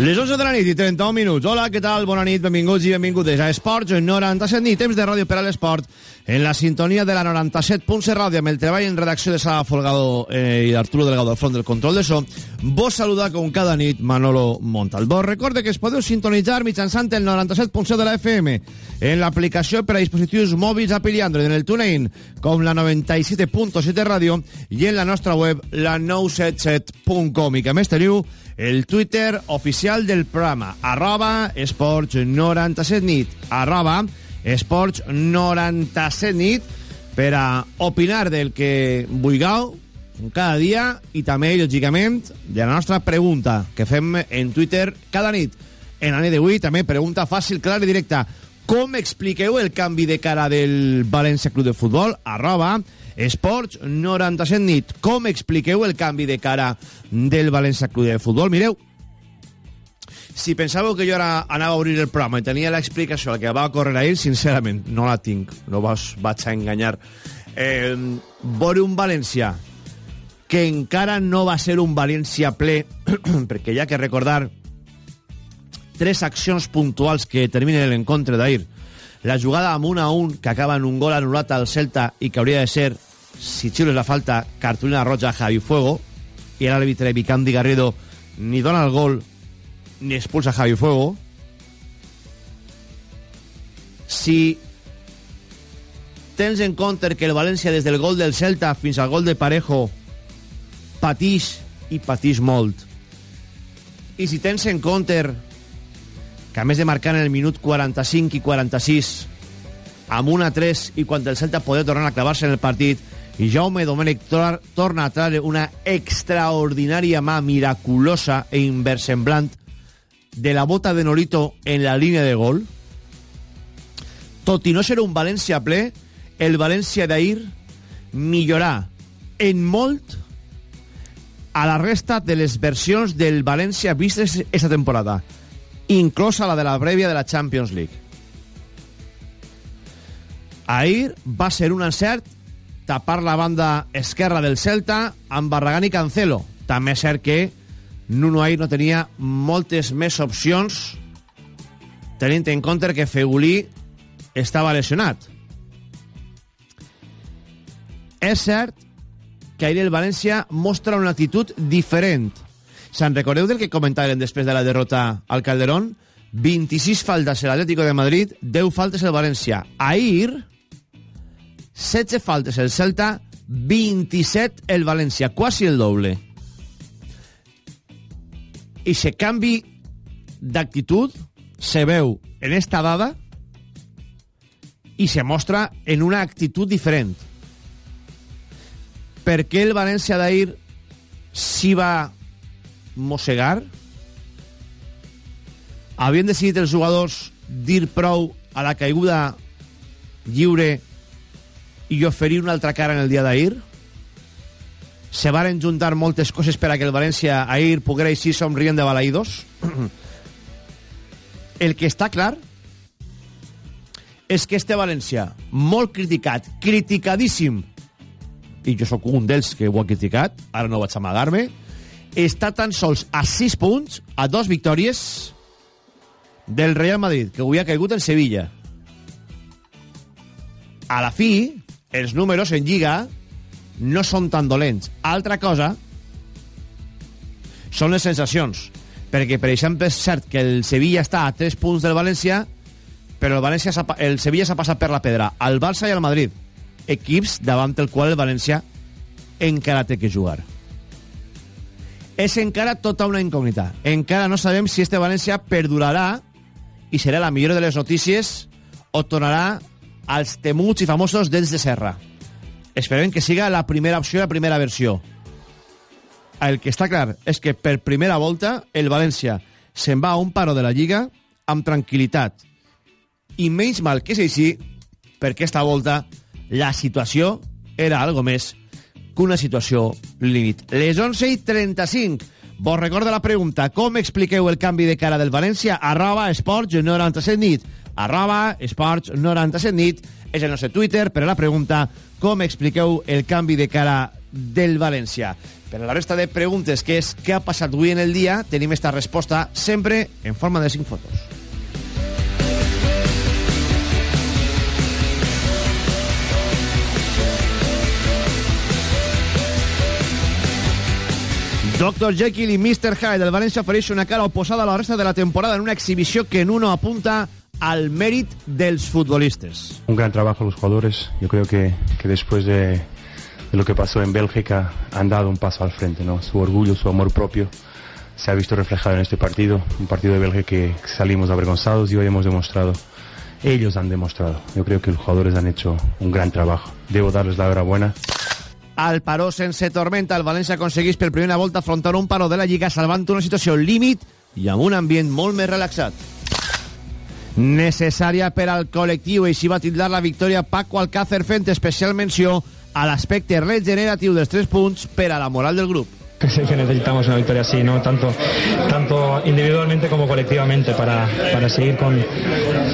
Les 11 de la nit i 31 minuts. Hola, què tal? Bona nit, benvinguts i benvingudes a Esports 97 nit, temps de ràdio per a l'esport, en la sintonia de la 97.7 ràdio, amb el treball en redacció de Sala Folgado eh, i Arturo Delgado al front del control de so. Vos saluda com cada nit Manolo Montalbó. Recorde que es podeu sintonitzar mitjançant el 97.7 de la FM en l'aplicació per a dispositius mòbils Apple i Android, en el TuneIn, com la 97.7 ràdio i en la nostra web, la 977.com. I que més teniu el Twitter oficial del programa, arroba esports 97 nit, arroba esports 97 nit, per a opinar del que vulgueu cada dia i també, lògicament, de la nostra pregunta que fem en Twitter cada nit. En la nit d'avui també pregunta fàcil, clara i directa. Com expliqueu el canvi de cara del València Club de Futbol? Arroba Esports 97 nit. Com expliqueu el canvi de cara del València Club de Futbol? Mireu, si pensàveu que jo ara anava a obrir el programa i tenia l'explicació que va córrer ahir, sincerament, no la tinc. No vos vaig a enganyar. Eh, veure un València que encara no va ser un València ple, perquè hi ha que recordar tres accions puntuals que terminen l'encontre d'ahir. La jugada amb un a un que acaba en un gol anul·lat al Celta i que hauria de ser si xiules la falta, cartulina roja Javi Fuego, i l'àrbitre Vicandi Garrido ni dona el gol ni expulsa a Javi Fuego. Si tens en compte que el València des del gol del Celta fins al gol de Parejo patix i patix molt i si tens en compte que a més de marcar en el minut 45 i 46 amb 1 a 3 i quan el Celta poder tornar a clavar-se en el partit i Jaume Domènech tor torna a treure una extraordinària mà miraculosa e inversemblant de la bota de Norito en la línia de gol tot i no ser un València ple el València d'ahir millorà en molt a la resta de les versions del València vistes aquesta temporada, inclosa la de la prèvia de la Champions League. Ahir va ser un encert tapar la banda esquerra del Celta amb Barragán i Cancelo. També és cert que Nuno ahir no tenia moltes més opcions tenint en compte que Fegulí estava lesionat. És cert que ahir el València mostra una actitud diferent. Se'n recordeu del que comentàvem després de la derrota al Calderón? 26 faltes l'Atlético de Madrid, 10 faltes el València. Ahir, 16 faltes el Celta, 27 el València, quasi el doble. I se canvi d'actitud se veu en esta dada i se mostra en una actitud diferent per què el València d'ahir s'hi va mossegar? Havien decidit els jugadors dir prou a la caiguda lliure i oferir una altra cara en el dia d'ahir? Se varen juntar moltes coses per a que el València ahir poguera així somrient de balaïdos? el que està clar és que este València, molt criticat, criticadíssim i jo sóc un dels que ho ha criticat, ara no vaig amagar-me, està tan sols a 6 punts, a dos victòries del Real Madrid, que avui ha caigut en Sevilla. A la fi, els números en Lliga no són tan dolents. Altra cosa són les sensacions. Perquè, per exemple, és cert que el Sevilla està a 3 punts del València, però el, València el Sevilla s'ha passat per la pedra al Barça i al Madrid equips davant el qual el València encara té que jugar. És encara tota una incògnita. Encara no sabem si este València perdurarà i serà la millor de les notícies o tornarà als temuts i famosos dents de serra. Esperem que siga la primera opció, la primera versió. El que està clar és que per primera volta el València se'n va a un paro de la Lliga amb tranquil·litat. I menys mal que és així, perquè esta volta la situació era algo més que una situació límit. Les 11 i 35. Vos recorda la pregunta. Com expliqueu el canvi de cara del València? Arroba esports 97 nit. Arroba esports 97 nit. És el nostre Twitter, però la pregunta com expliqueu el canvi de cara del València? Per a la resta de preguntes, que és què ha passat avui en el dia, tenim esta resposta sempre en forma de 5 fotos. Dr. Jekyll i Mr. Hyde del València ofereix una cara oposada a la resta de la temporada en una exhibició que en uno apunta al mèrit dels futbolistas. Un gran trabajo los jugadores. Yo creo que, que después de, de, lo que pasó en Bélgica han dado un paso al frente. ¿no? Su orgullo, su amor propio se ha visto reflejado en este partido. Un partido de Bélgica que salimos avergonzados y hoy hemos demostrado. Ellos han demostrado. Yo creo que los jugadores han hecho un gran trabajo. Debo darles la enhorabuena. Al paró sense tormenta, el València aconsegueix per primera volta afrontar un paro de la Lliga salvant una situació límit i amb un ambient molt més relaxat. Necessària per al col·lectiu, així va tildar la victòria Paco Alcácer fent especial menció a l'aspecte regeneratiu dels tres punts per a la moral del grup. Sé que necesitamos una victoria así, ¿no? Tanto, tanto individualmente como colectivamente para, para seguir con,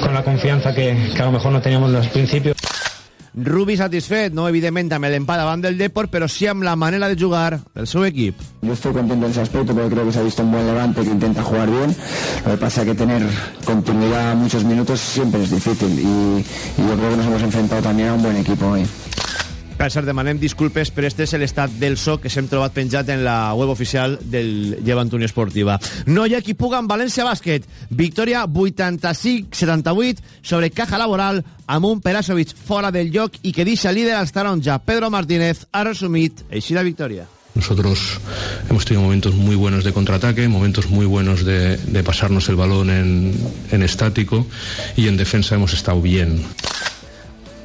con la confianza que, que a lo mejor no teníamos en los principios. Rubi satisfet, no evidentment amb l'empat davant del Depor, pero sí amb la manera de jugar del seu equip. Yo estoy contento en ese aspecto porque creo que se ha visto un buen levante que intenta jugar bien. Lo que pasa es que tener continuidad muchos minutos siempre es difícil y, y yo creo que nos hemos enfrentado también a un buen equipo hoy. Per cert, demanem disculpes, però este és l'estat del so que s'hem trobat penjat en la web oficial del Llevant Unió Esportiva. No hi ha qui puga en València Bàsquet. Victòria 85-78 sobre Caja Laboral amb un Perasovic fora del lloc i que deixa líder als taronja. Pedro Martínez ha resumit així la victòria. Nosotros hemos tenido momentos muy buenos de contraataque, momentos muy buenos de, de pasarnos el balón en, en estático y en defensa hemos estado bien.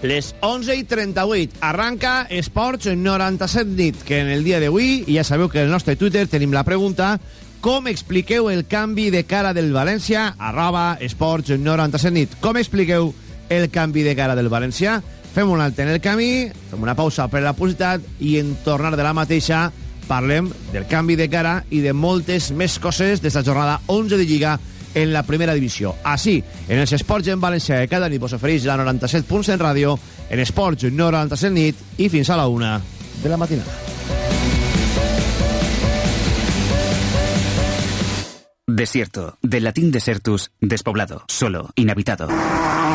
Les 11 i 38 arranca Esports 97 nit, que en el dia d'avui, ja sabeu que en el nostre Twitter tenim la pregunta com expliqueu el canvi de cara del València arroba Esports 97 nit. Com expliqueu el canvi de cara del València? Fem un alt en el camí, fem una pausa per la publicitat i en tornar de la mateixa parlem del canvi de cara i de moltes més coses d'esta jornada 11 de Lliga en la primera divisió. Així, en els esports en València cada nit vos ofereix la 97 punts en ràdio, en esports 97 nit i fins a la una de la matinada. Desierto, del latín desertus, despoblado, solo, inhabitado.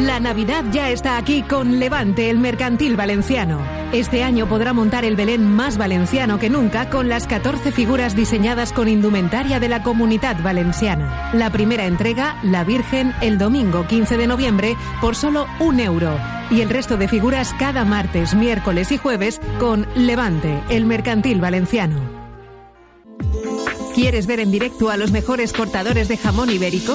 La Navidad ya está aquí con Levante, el mercantil valenciano. Este año podrá montar el Belén más valenciano que nunca con las 14 figuras diseñadas con indumentaria de la comunidad valenciana. La primera entrega, La Virgen, el domingo 15 de noviembre, por solo un euro. Y el resto de figuras cada martes, miércoles y jueves con Levante, el mercantil valenciano. ¿Quieres ver en directo a los mejores cortadores de jamón ibérico?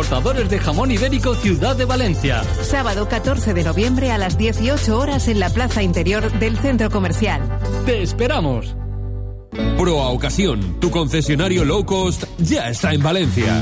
de jamón ibérico Ciudad de Valencia. Sábado 14 de noviembre a las 18 horas en la plaza interior del centro comercial. ¡Te esperamos! Pro a Ocasión, tu concesionario low cost, ya está en Valencia.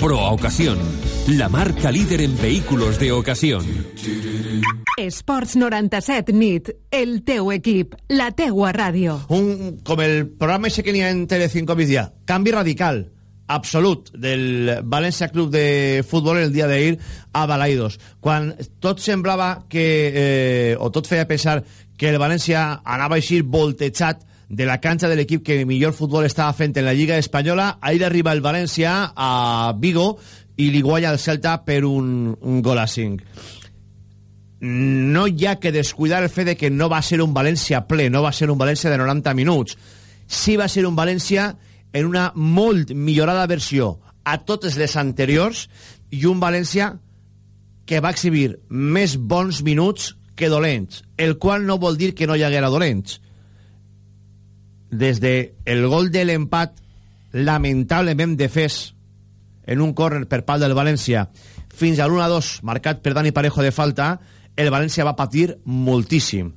Proa Ocasión, la marca líder en vehículos de ocasión. Esports 97 nit, el teu equip, la teua ràdio. Un, com el programa ese que n'hi ha en Telecinco migdia, canvi radical, absolut, del València Club de Futbol el dia d'ahir a Balaidos. Quan tot semblava que, eh, o tot feia pensar que el València anava a eixir voltejat de la cancha de l'equip que millor futbol estava fent en la Lliga Espanyola, ahir arriba el València a Vigo i li guanya el Celta per un, un gol a 5 no ha que descuidar el fet de que no va ser un València ple, no va ser un València de 90 minuts. Sí va ser un València en una molt millorada versió a totes les anteriors i un València que va exhibir més bons minuts que dolents, el qual no vol dir que no hi haguera dolents. Des de el gol de l'empat lamentablement defès en un córner per pal del València fins a l'1-2 marcat per Dani Parejo de falta el València va patir moltíssim.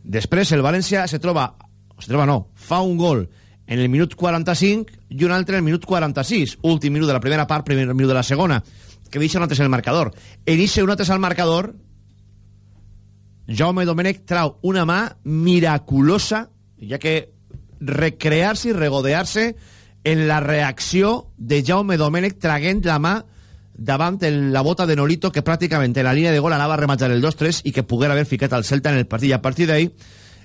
Després el València se troba, se troba no, fa un gol en el minut 45 i un altre en el minut 46, últim minut de la primera part, primer minut de la segona, que deixa un altre en el marcador. En eixe un altre al marcador, Jaume Domènech trau una mà miraculosa, ja que recrear-se i regodear-se en la reacció de Jaume Domènech traguent la mà davant en la bota de Nolito que pràcticament en la línia de gol anava a rematar el 2-3 i que poguera haver ficat al Celta en el partit. I a partir d'ahí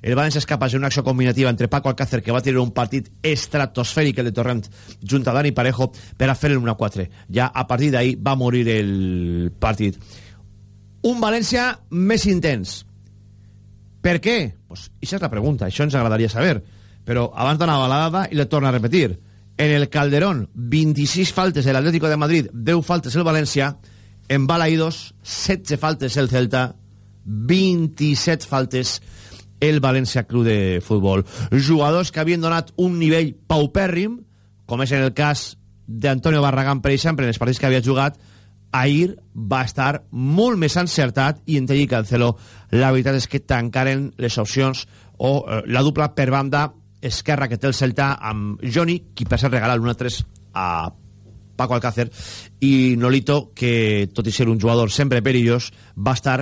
el València és capaç d'una acció combinativa entre Paco Alcácer que va tenir un partit estratosfèric el de Torrent junt a Dani Parejo per a fer el 1-4 ja a partir d'ahí va morir el partit. Un València més intens. Per què? Pues, això és la pregunta, això ens agradaria saber però abans d'anar a balada i le torno a repetir. En el Calderón 26 faltes el Atlético de Madrid 10 faltes el València en Balaïdos 16 faltes el Celta 27 faltes el València Club de Futbol. Jugadors que havien donat un nivell paupèrrim com és en el cas d'Antonio Barragán per exemple en els partits que havia jugat ahir va estar molt més encertat i en Telli Cancelo la veritat és que tancaren les opcions o eh, la dupla per banda esquerra que té el Celta amb Johnny, qui per ser regalar l'1-3 a Paco Alcácer i Nolito, que tot i ser un jugador sempre perillós, va estar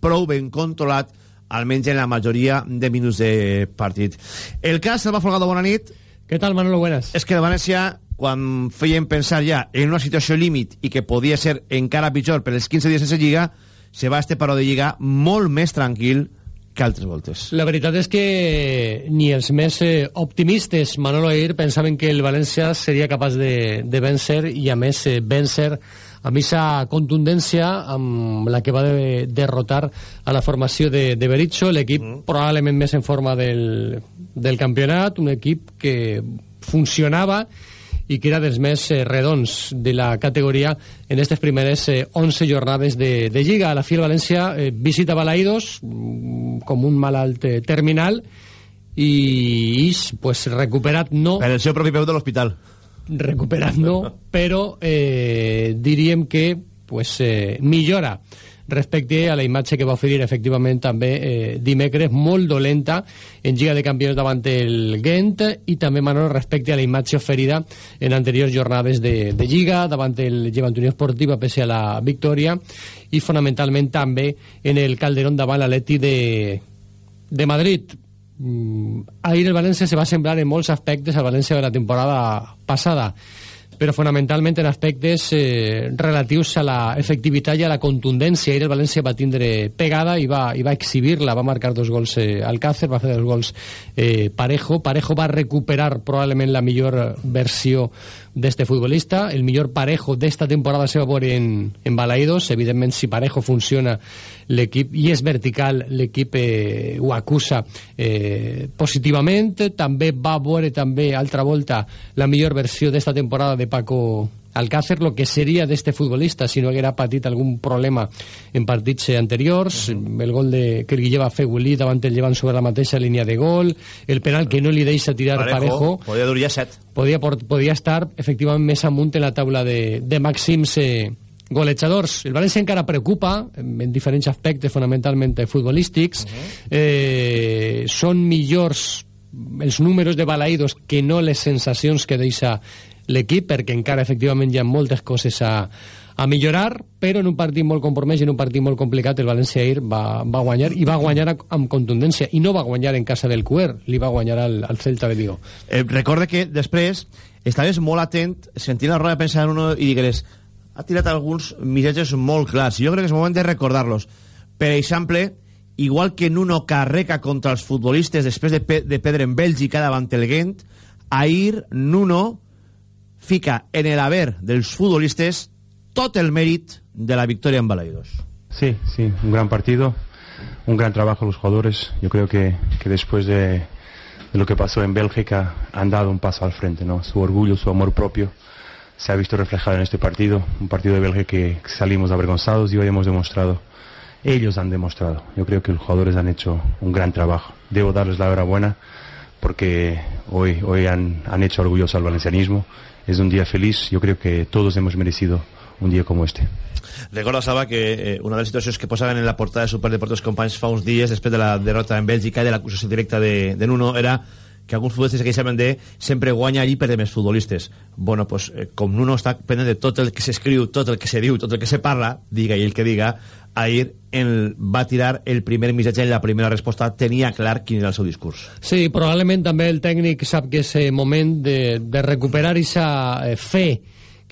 prou ben controlat almenys en la majoria de minuts de partit. El cas Salva Folgado, bona nit. Què tal, Manolo? Buenas. És que el València, quan feien pensar ja en una situació límit i que podia ser encara pitjor per els 15 dies sense Lliga, se va este paro de Lliga molt més tranquil que altres voltes. La veritat és que ni els més eh, optimistes, Manolo Air, pensaven que el València seria capaç de, de vèncer i a més eh, vèncer amb aquesta contundència amb la que va de, derrotar a la formació de, de Berizzo, l'equip mm. probablement més en forma del, del campionat, un equip que funcionava i que era dels més eh, redons de la categoria en aquestes primeres eh, 11 jornades de, de Lliga. A la fi el València eh, visita Balaïdos mm, com un malalt eh, terminal i ix, pues, recuperat no... Per el seu propi peu de l'hospital. Recuperat no, però eh, diríem que pues, eh, millora respecte a la imatge que va oferir efectivament també eh, dimecres, molt dolenta en Lliga de Campions davant el Gent i també, Manolo, respecte a la imatge oferida en anteriors jornades de, de Lliga davant el Llevant Unió Esportiva pese a la victòria i fonamentalment també en el Calderón davant l'Atleti de, de Madrid. Mm, ahir el València se va semblar en molts aspectes al València de la temporada passada però fonamentalment en aspectes eh, relatius a la efectivitat i a la contundència. Ahir el València va tindre pegada i va, i va exhibir-la, va marcar dos gols eh, Alcácer, va fer dos gols eh, Parejo. Parejo va recuperar probablement la millor versió d'este futbolista. El millor Parejo d'esta temporada se va veure en, en Balaïdos. Evidentment, si Parejo funciona l'equip i és vertical, l'equip eh, ho acusa eh, positivament. També va veure també altra volta la millor versió d'esta temporada de Paco Alcácer lo que seria d'este futbolista si no haguera patit algun problema en partits anteriors, uh -huh. el gol de, que el Guille va fer Willy davant el llevant sobre la mateixa línia de gol, el penal que no li deixa tirar Parejo, Parejo podia dur ja set. Podia, podia estar efectivament més amunt en la taula de, de màxims eh, golejadors. El València encara preocupa en diferents aspectes fonamentalment futbolístics. Uh -huh. eh, són millors els números de balaïdos que no les sensacions que deixa l'equip, perquè encara efectivament hi ha moltes coses a, a millorar, però en un partit molt compromès i en un partit molt complicat el València ahir va, va guanyar i va guanyar amb contundència i no va guanyar en casa del Cuer, li va guanyar al, al Celta de Vigo. Eh, recorde que després estaves molt atent sentint la roda de premsa d'uno i digueres ha tirat alguns missatges molt clars. Jo crec que és moment de recordar-los. Per exemple, igual que Nuno carrega contra els futbolistes després de, pe de perdre en Bèlgica davant el Gent, ahir Nuno fica en el haver dels futbolistes tot el mèrit de la victòria en Balaidos. Sí, sí, un gran partido, un gran trabajo los jugadores. Yo creo que, que después de, de lo que pasó en Bélgica han dado un paso al frente, ¿no? Su orgullo, su amor propio se ha visto reflejado en este partido, un partido de Bélgica que salimos avergonzados y hoy hemos demostrado, ellos han demostrado, yo creo que los jugadores han hecho un gran trabajo. Debo darles la enhorabuena porque hoy, hoy han, han hecho orgulloso al valencianismo, es un día feliz, yo creo que todos hemos merecido un dia com este. Recorda, Saba, que eh, una de les situacions que posaven en la portada de Superdeportes Companys fa uns dies, després de la derrota en Bèlgica i de l'acusació directa de, de Nuno, era que alguns futbolistes que queixaven de sempre guanya allí per més futbolistes. Bueno, pues, eh, com Nuno està pendent de tot el que s'escriu, tot el que se diu, tot el que se parla, diga i el que diga, ahir el, va tirar el primer missatge en la primera resposta, tenia clar quin era el seu discurs. Sí, probablement també el tècnic sap que és moment de, de recuperar aquesta eh, fe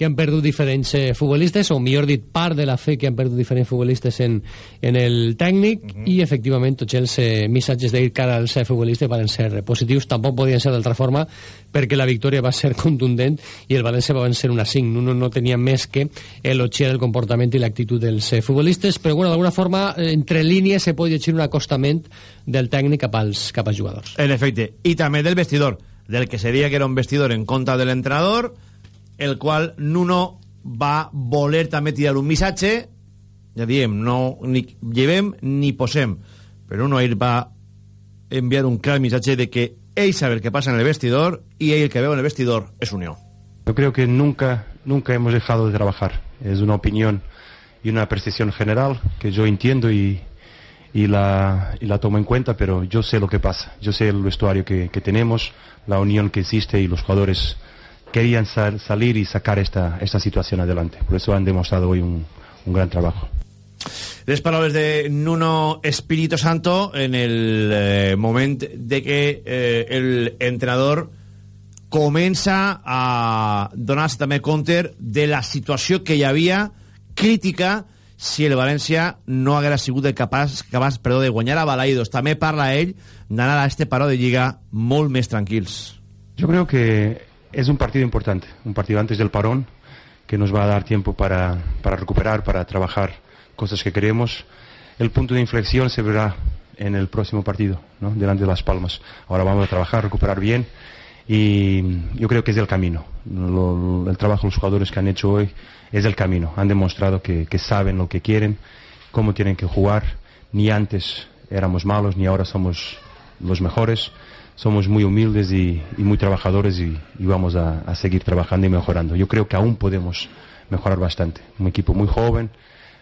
que han perdut diferents eh, futbolistes, o millor dit, part de la fe que han perdut diferents futbolistes en, en el tècnic, uh -huh. i efectivament tots els eh, missatges d'ir cara als eh, futbolistes van ser positius, tampoc podien ser d'altra forma, perquè la victòria va ser contundent i el València va ser una 5, no, no tenia més que elogiar el comportament i l'actitud dels eh, futbolistes, però bueno, d'alguna forma, entre línies se pot llegir un acostament del tècnic cap als, cap als jugadors. En efecte, i també del vestidor, del que seria que era un vestidor en contra de l'entrenador, el qual Nuno va voler també tirar un missatge ja diem, no ni llevem ni posem però Nuno ahir va enviar un clar missatge de que ell sabe el que pasa en el vestidor y ell el que veo en el vestidor es unió Yo creo que nunca, nunca hemos dejado de trabajar. Es una opinión y una percepción general que yo entiendo y, y, la, y la tomo en cuenta, pero yo sé lo que pasa. Yo sé el vestuario que, que tenemos, la unión que existe y los jugadores querían sal, salir y sacar esta, esta situación adelante. Por eso han demostrado hoy un, un gran trabajo. Les paraules de Nuno Espíritu Santo en el eh, moment de que eh, el entrenador comença a donar-se també compte de la situació que hi havia crítica si el València no haguera sigut el capaç, capaç perdó, de guanyar a Balaidos. També parla ell d'anar a este paró de Lliga molt més tranquils. Jo crec que Es un partido importante, un partido antes del parón que nos va a dar tiempo para, para recuperar, para trabajar cosas que queremos. El punto de inflexión se verá en el próximo partido, ¿no? delante de Las Palmas. Ahora vamos a trabajar, recuperar bien y yo creo que es el camino. Lo, el trabajo de los jugadores que han hecho hoy es el camino. Han demostrado que, que saben lo que quieren, cómo tienen que jugar. Ni antes éramos malos, ni ahora somos los mejores somos muy humildes y, y muy trabajadores y, y vamos a, a, seguir trabajando y mejorando. Yo creo que aún podemos mejorar bastante. Un equipo muy joven,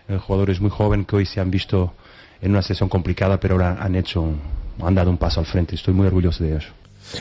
eh, jugadores muy jóvenes que hoy se han visto en una sesión complicada, pero ahora han hecho, han dado un paso al frente. Estoy muy orgulloso de eso.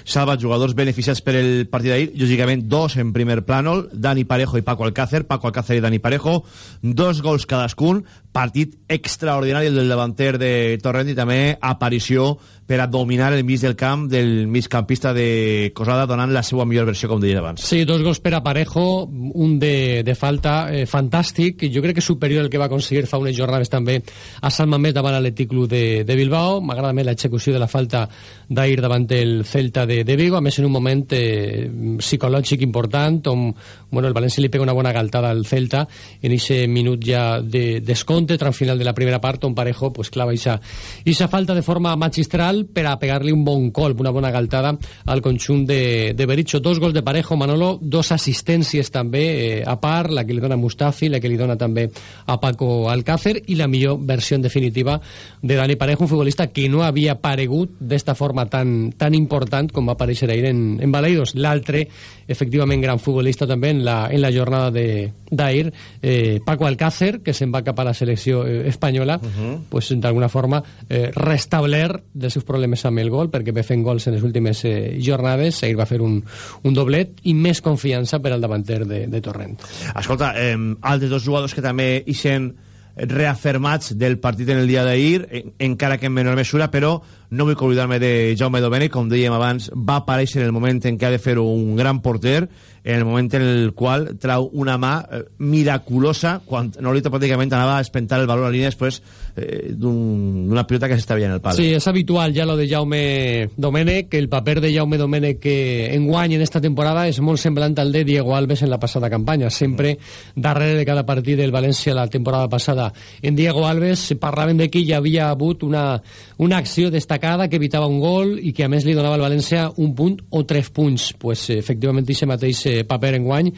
Salva, jugadors beneficiats per el partit d'ahir, lògicament dos en primer plànol, Dani Parejo i Paco Alcácer, Paco Alcácer i Dani Parejo, dos gols cadascun, partit extraordinari del davanter de Torrent i també aparició per a dominar el mig del camp del migcampista de Cosada donant la seva millor versió, com deia abans. Sí, dos gols per a Parejo, un de, de falta eh, fantàstic, jo crec que superior al que va aconseguir fa unes jornades també a Sant Mamés davant l'Atlètic Club de, de Bilbao, m'agrada més l'execució de la falta d'ahir davant el Celta de, de Vigo, a més en un moment eh, psicològic important on bueno, el València li pega una bona galtada al Celta en aquest minut ja de descompte, tram final de la primera part on Parejo pues, clava esa falta de forma magistral vital per a pegar-li un bon colp, una bona galtada al conjunt de, de Berizzo. Dos gols de Parejo, Manolo, dos assistències també eh, a part, la que li dona Mustafi, la que li dona també a Paco Alcácer i la millor versió definitiva de Dani Parejo, un futbolista que no havia aparegut d'esta forma tan, tan important com va aparèixer ahir en, en Baleidos. L'altre, efectivament, gran futbolista també en la, en la jornada d'ahir, eh, Paco Alcácer, que se'n va cap a la selecció eh, espanyola, uh -huh. pues, d'alguna forma eh, restabler dels seus problemes amb el gol, perquè ve fent gols en les últimes eh, jornades, ahir va fer un, un doblet i més confiança per al davanter de, de Torrent. Escolta, eh, altres dos jugadors que també ixen reafirmats del partit en el dia d'ahir, encara que en menor mesura, però no vull oblidar-me de Jaume Domènech, com dèiem abans, va aparèixer en el moment en què ha de fer un gran porter, en el moment en el qual trau una mà eh, miraculosa quan Nolito pràcticament anava a espentar el valor a línia després eh, d'una un, pilota que s'estava en el pal. Sí, és habitual ja lo de Jaume Domènech, el paper de Jaume Domènech que enguany en esta temporada és molt semblant al de Diego Alves en la passada campanya, sempre darrere de cada partit del València la temporada passada. En Diego Alves parlaven de que hi havia hagut una, una acció destacada que evitava un gol i que a més li donava al València un punt o tres punts. Pues, efectivament, aquest mateix eh, paper en guany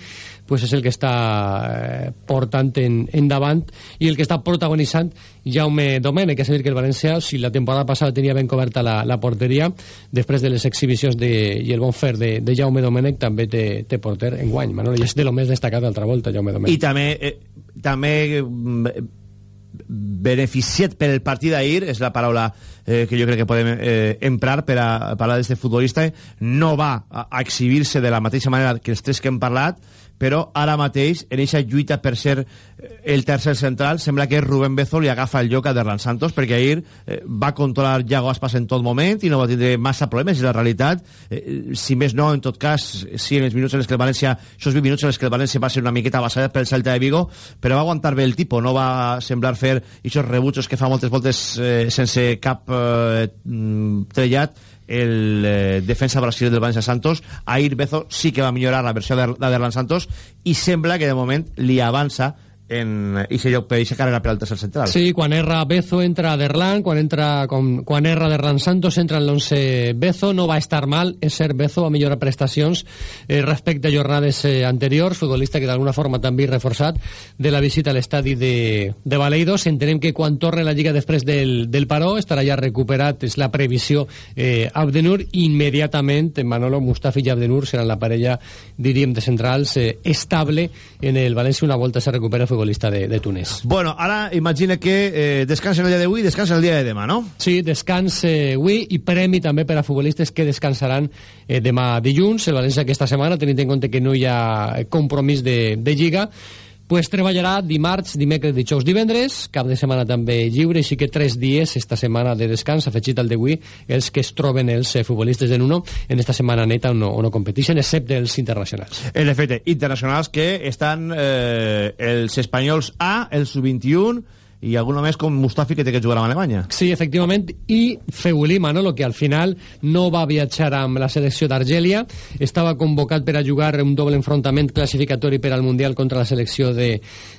pues és el que està eh, portant en, endavant i el que està protagonitzant Jaume Domènech, és a dir que el València si la temporada passada tenia ben coberta la, la porteria després de les exhibicions de, i el bon fer de, de Jaume Domènech també té, té porter en guany Manolo, i és de lo més destacat d'altra volta Jaume Domènech i també, eh, també beneficiat per el partit d'ahir és la paraula eh, que jo crec que podem eh, emprar per a parlar d'aquest futbolista no va a, exhibir-se de la mateixa manera que els tres que hem parlat però ara mateix, en aquesta lluita per ser eh, el tercer central, sembla que Rubén Bezo li agafa el lloc a Derlan Santos, perquè ahir eh, va controlar Iago Aspas en tot moment i no va tindre massa problemes, i la realitat, eh, si més no, en tot cas, sí, en els minuts en els que el València, això 20 minuts en els que el València va ser una miqueta basada pel Celta de Vigo, però va aguantar bé el tipus, no va semblar fer aquests rebutjos que fa moltes voltes eh, sense cap eh, mm, trellat, el eh, defensa brasiler del Valencia Santos. Air Bezo sí que va millorar la versió de, de Santos. I sembla que de moment li avança en ese lloc per aquesta carrera per al central. Sí, quan erra Bezo entra Derlan, quan, entra, quan, quan erra Derlan Santos entra en l'11 Bezo, no va estar mal, és ser Bezo va millorar prestacions eh, respecte a jornades eh, anteriors, futbolista que d'alguna forma també reforçat de la visita a l'estadi de, de Baleidos. Entenem que quan torne la Lliga després del, del Paró estarà ja recuperat, és la previsió eh, Abdenur, immediatament Manolo Mustafi i Abdenur seran la parella, diríem, de centrals eh, estable en el València una volta se recupera futbolista de, de Túnez. Bueno, ara imagina que eh, descansa el dia d'avui i descansa el dia de demà, no? Sí, descans eh, avui i premi també per a futbolistes que descansaran eh, demà dilluns. El València aquesta setmana, tenint en compte que no hi ha compromís de, de Lliga, pues treballarà dimarts, dimecres, dijous, divendres, cap de setmana també lliure, així que tres dies esta setmana de descans, afegit al d'avui, els que es troben els eh, futbolistes de Nuno en esta setmana neta on no, no competeixen, excepte els internacionals. En efecte, internacionals que estan eh, els espanyols A, el sub-21, i alguna més com Mustafi que té que jugar amb Alemanya. Sí, efectivament, i Feulí Manolo que al final no va viatjar amb la selecció d'Argèlia estava convocat per a jugar un doble enfrontament classificatori per al Mundial contra la selecció de,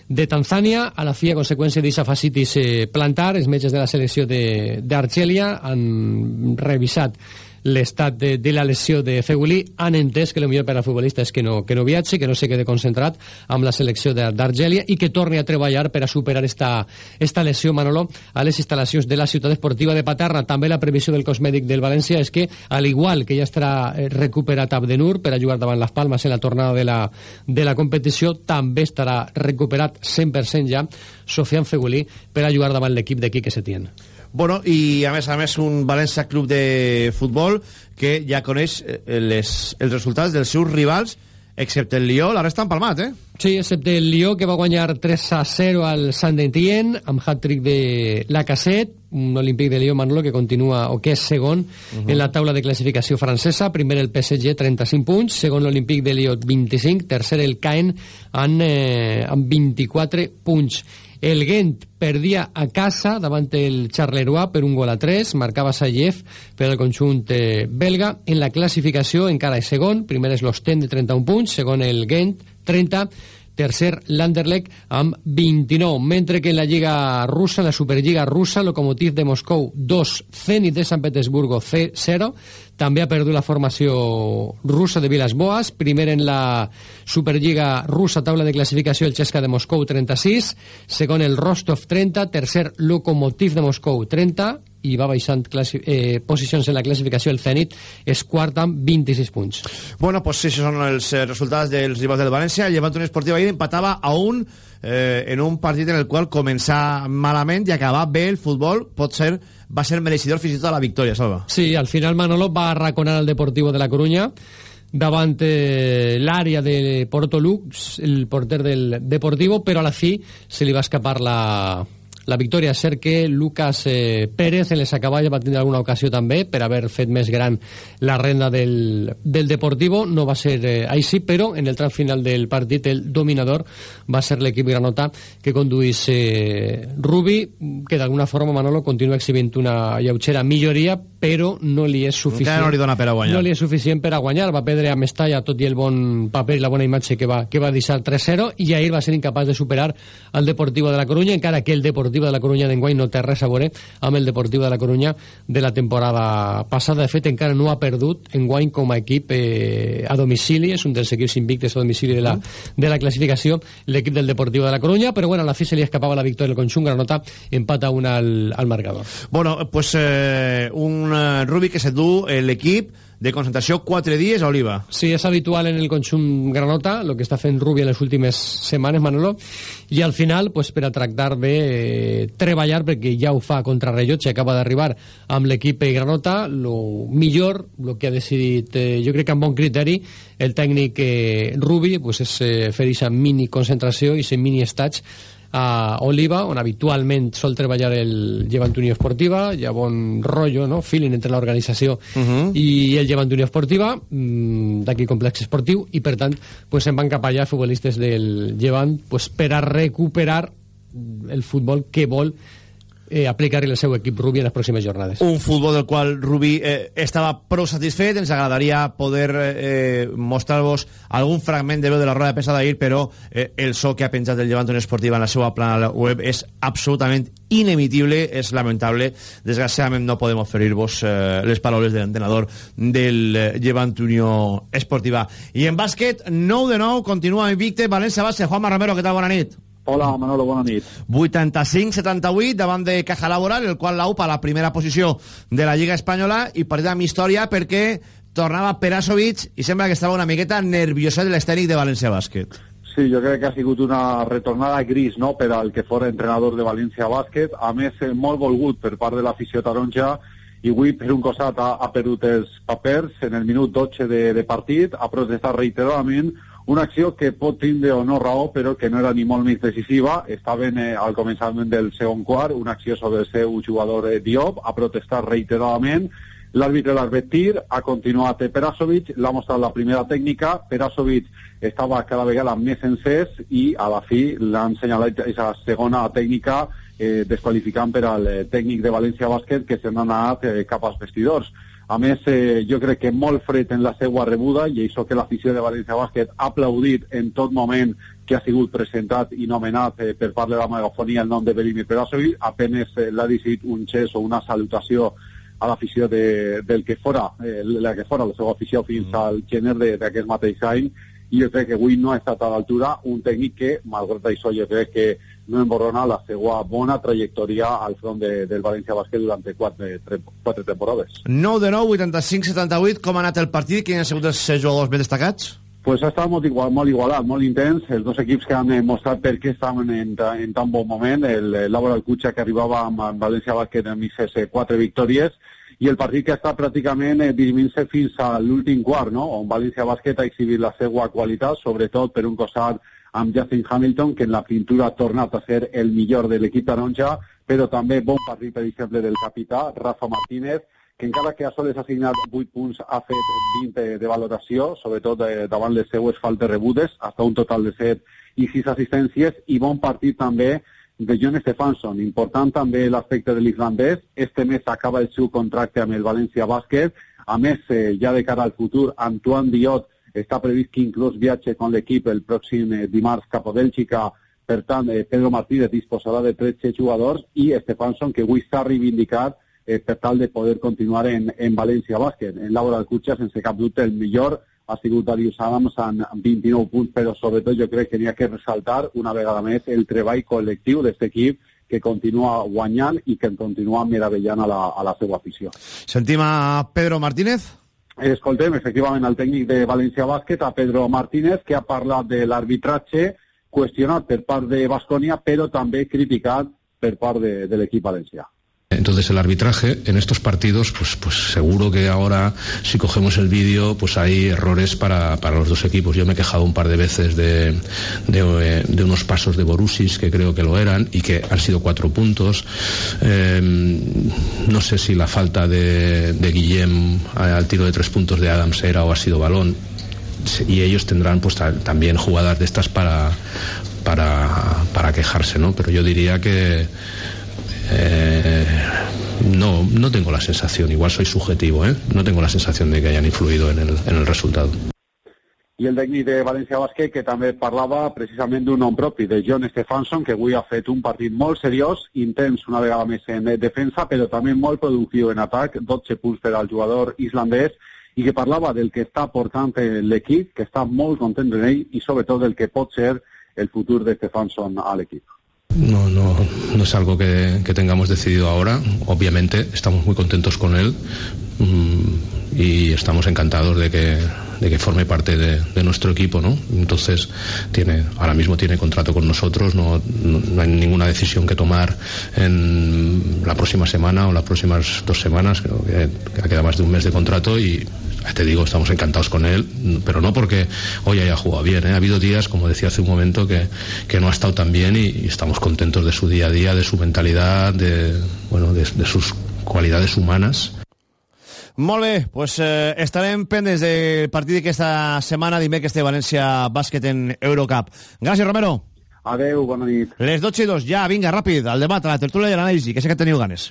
de Tanzània. A la fi a conseqüència d'aquesta facitis eh, plantar els metges de la selecció d'Argèlia han revisat l'estat de, de la lesió de Feulí han entès que el millor per al futbolista és que no, que no viatgi, que no se quede concentrat amb la selecció d'Argèlia i que torni a treballar per a superar esta, esta lesió, Manolo, a les instal·lacions de la ciutat esportiva de Paterna. També la previsió del cos mèdic del València és que, al igual que ja estarà eh, recuperat Abdenur per a jugar davant les Palmes en la tornada de la, de la competició, també estarà recuperat 100% ja Sofian Feulí per a jugar davant l'equip d'aquí que se tiene. Bueno, i a més a més un València Club de Futbol que ja coneix eh, les, els resultats dels seus rivals excepte el Lió, la resta han palmat, eh? Sí, excepte el Lió, que va guanyar 3 a 0 al Saint-Étienne, amb hat-trick de la Cassette, un olímpic de Lió, Manolo, que continua, o que és segon uh -huh. en la taula de classificació francesa. Primer el PSG, 35 punts. Segon l'olímpic de Lió, 25. Tercer el Caen, amb, eh, amb 24 punts. El Gent perdia a casa davant el Charleroi per un gol a 3, marcava Sayev per al conjunt eh, belga. En la classificació encara és segon, primer és l'Osten de 31 punts, segon el Gent, 30, tercer l'Anderlecht amb 29, mentre que en la Lliga russa, la Superliga russa, Lokomotiv de Moscou 2, Zenit de Sant Petersburgo 0, també ha perdut la formació russa de Vilas Boas, primer en la Superliga russa, taula de classificació el Xesca de Moscou 36, segon el Rostov 30, tercer Lokomotiv de Moscou 30, i va baixant eh, posicions en la classificació. El Zenit és quart amb 26 punts. Bueno, pues sí, són els eh, resultats dels rivals del València el Llevant Unió Esportiva ahir empatava a un eh, en un partit en el qual començar malament i acabar bé el futbol pot ser, va ser mereixidor fins i tot a la victòria, Salva. Sí, al final Manolo va arraconar el Deportivo de la Coruña davant eh, l'àrea de Porto Lux, el porter del Deportivo, però a la fi se li va escapar la, la victòria. Ser que Lucas eh, Pérez en les acaballes va tindre alguna ocasió també per haver fet més gran la renda del, del Deportivo. No va ser eh, així, però en el tram final del partit el dominador va ser l'equip granota que conduís eh, Rubi, que d'alguna forma Manolo continua exhibint una lleugera milloria, però no li és suficient. no li dona per a guanyar. No li és suficient per a guanyar. Va perdre a Mestalla tot i el bon paper i la bona imatge que va, que va deixar 3-0 i ahir va ser incapaç de superar al Deportivo de la Coruña, encara que el Deportivo de la Coruña d'enguany no té res a veure amb el Deportivo de la Coruña de la temporada passada. De fet, encara no ha perdut enguany com a equip eh, a domicili, és un dels equips invictes a domicili de la, de la classificació, l'equip del Deportivo de la Coruña, però bueno, a la fi se li escapava la victòria del conjunt granota, empata una al, al marcador. Bueno, pues eh, un eh, Rubi que se du l'equip de concentració 4 dies a Oliva. Sí, és habitual en el conjunt granota, el que està fent Rubi en les últimes setmanes, Manolo, i al final, pues, per a tractar de eh, treballar, perquè ja ho fa contra Rellotge, acaba d'arribar amb l'equip granota, lo millor, el que ha decidit, eh, jo crec que amb bon criteri, el tècnic eh, Rubi, pues, és eh, fer aquesta mini concentració i aquest mini estatge a Oliva, on habitualment sol treballar el Llevant Unió Esportiva, hi ha bon rotllo, no? feeling entre l'organització uh -huh. i el Llevant Unió Esportiva, mmm, d'aquí complex esportiu, i per tant pues, se'n van cap allà futbolistes del Llevant pues, per a recuperar el futbol que vol eh, aplicar el seu equip Rubi en les pròximes jornades. Un futbol del qual Rubi eh, estava prou satisfet, ens agradaria poder eh, mostrar-vos algun fragment de veu de la roda de premsa d'ahir, però eh, el so que ha penjat el Llevant Esportiva en la seva plana web és absolutament inemitible, és lamentable. Desgraciadament no podem oferir-vos eh, les paraules de l'entrenador del eh, Llevant Unió Esportiva. I en bàsquet, 9 de 9, continua invicte, València base, Juanma Romero, què tal? Bona nit. Hola, Manolo, bona nit. 85-78 davant de Caja Laboral, el qual l'aupa a la primera posició de la Lliga Espanyola i partit amb història perquè tornava Perasovic i sembla que estava una miqueta nerviosa de l'estènic de València Bàsquet. Sí, jo crec que ha sigut una retornada gris no? per al que fora entrenador de València Bàsquet, a més eh, molt volgut per part de l'afició taronja i avui per un costat ha, ha perdut els papers en el minut 12 de, de partit, ha protestat reiteradament una acció que pot tindre o no raó, però que no era ni molt més decisiva. Estaven eh, al començament del segon quart, una acció sobre el seu jugador eh, Diop, ha protestat reiteradament, l'àrbitre l'Arbetir ha continuat Perasovic, l'ha mostrat la primera tècnica, Perasovic estava cada vegada més encès i a la fi l'ha ensenyalat aquesta segona tècnica eh, desqualificant per al eh, tècnic de València Bàsquet que se n'ha anat eh, cap als vestidors. A més, eh, jo crec que molt fred en la seva rebuda i això que l'afició de València Bàsquet ha aplaudit en tot moment que ha sigut presentat i nomenat eh, per part de la megafonia el nom de Belimir Perasovic, apenes eh, l'ha decidit un xest o una salutació a l'afició de, del que fora, eh, la que fora la seva afició fins mm. al gener d'aquest mateix any i jo crec que avui no ha estat a l'altura un tècnic que, malgrat això, jo crec que no emborrona la seva bona trajectòria al front de, del València Bàsquet durant quatre, tre, quatre temporades. 9 de 9, 85-78, com ha anat el partit? Quins han sigut els jugadors més destacats? Pues ha estat molt, igual, molt igualat, molt intens. Els dos equips que han mostrat per què estaven en, en tan bon moment. El, el Laboral Cucha, que arribava amb, amb València Bàsquet en aquestes quatre victòries, i el partit que està pràcticament eh, dirimint-se fins a l'últim quart, no? on València Bàsquet ha exhibit la seva qualitat, sobretot per un costat amb Justin Hamilton, que en la pintura ha tornat a ser el millor de l'equip taronja, però també bon partit, per exemple, del capità, Rafa Martínez, que encara que a soles ha signat 8 punts, ha fet 20 de valoració, sobretot eh, davant les seues faltes rebudes, hasta un total de 7 i 6 assistències, i bon partit també de John Stefansson. Important també l'aspecte de l'islandès. Este mes acaba el seu contracte amb el València Bàsquet. A més, eh, ja de cara al futur, Antoine Diot està previst que inclús viatge amb l'equip el pròxim eh, dimarts cap a Bèlgica, per tant, eh, Pedro Martínez disposarà de 13 jugadors i Stefansson, que avui s'ha reivindicat eh, per tal de poder continuar en, en València Bàsquet. En Laura del Cutxa, sense cap dubte, el millor ha sigut Darius Adams amb 29 punts, però sobretot jo crec que n'hi ha que ressaltar una vegada més el treball col·lectiu d'aquest equip que continua guanyant i que continua meravellant a la, a la seva afició. Sentim a Pedro Martínez. Escoltem, efectivament, el tècnic de València Bàsquet, a Pedro Martínez, que ha parlat de l'arbitratge qüestionat per part de Basconia, però també criticat per part de, de l'equip valencià. Entonces el arbitraje en estos partidos, pues, pues seguro que ahora si cogemos el vídeo, pues hay errores para, para, los dos equipos. Yo me he quejado un par de veces de, de, de, unos pasos de Borussis que creo que lo eran y que han sido cuatro puntos. Eh, no sé si la falta de, de Guillem al tiro de tres puntos de Adams era o ha sido balón y ellos tendrán pues también jugadas de estas para para, para quejarse, ¿no? Pero yo diría que eh, no, no tengo la sensación, igual soy subjetivo, ¿eh? no tengo la sensación de que hayan influido en el, en el resultado. I el tècnic de València Bàsquet, que també parlava precisament d'un nom propi, de John Stefansson, que avui ha fet un partit molt seriós, intens una vegada més en defensa, però també molt productiu en atac, 12 punts al jugador islandès, i que parlava del que està portant l'equip, que està molt content en ell i sobretot del que pot ser el futur de Stefansson a l'equip. No, no, no es algo que, tengamos decidido ahora. Obviamente estamos muy contentos con él mmm, y estamos encantados de que, de que forme parte de, nuestro equipo, ¿no? Entonces tiene, ahora mismo tiene contrato con nosotros, no, no, no, hay ninguna decisión que tomar en la próxima semana o las próximas dos semanas, creo que queda más de un mes de contrato y te digo, estamos encantados con él, pero no porque hoy haya jugado bien. ¿eh? Ha habido días, como decía hace un momento, que, que no ha estado tan bien y, y, estamos contentos de su día a día, de su mentalidad, de, bueno, de, de sus cualidades humanas. Molt bé, pues, eh, estarem pendents del partit d'aquesta setmana, dimecres de València Bàsquet en Eurocup. Gràcies, Romero. Adeu, bona nit. Les 12 i 2, ja, vinga, ràpid, al debat, a la tertúlia i l'anàlisi, que sé que teniu ganes.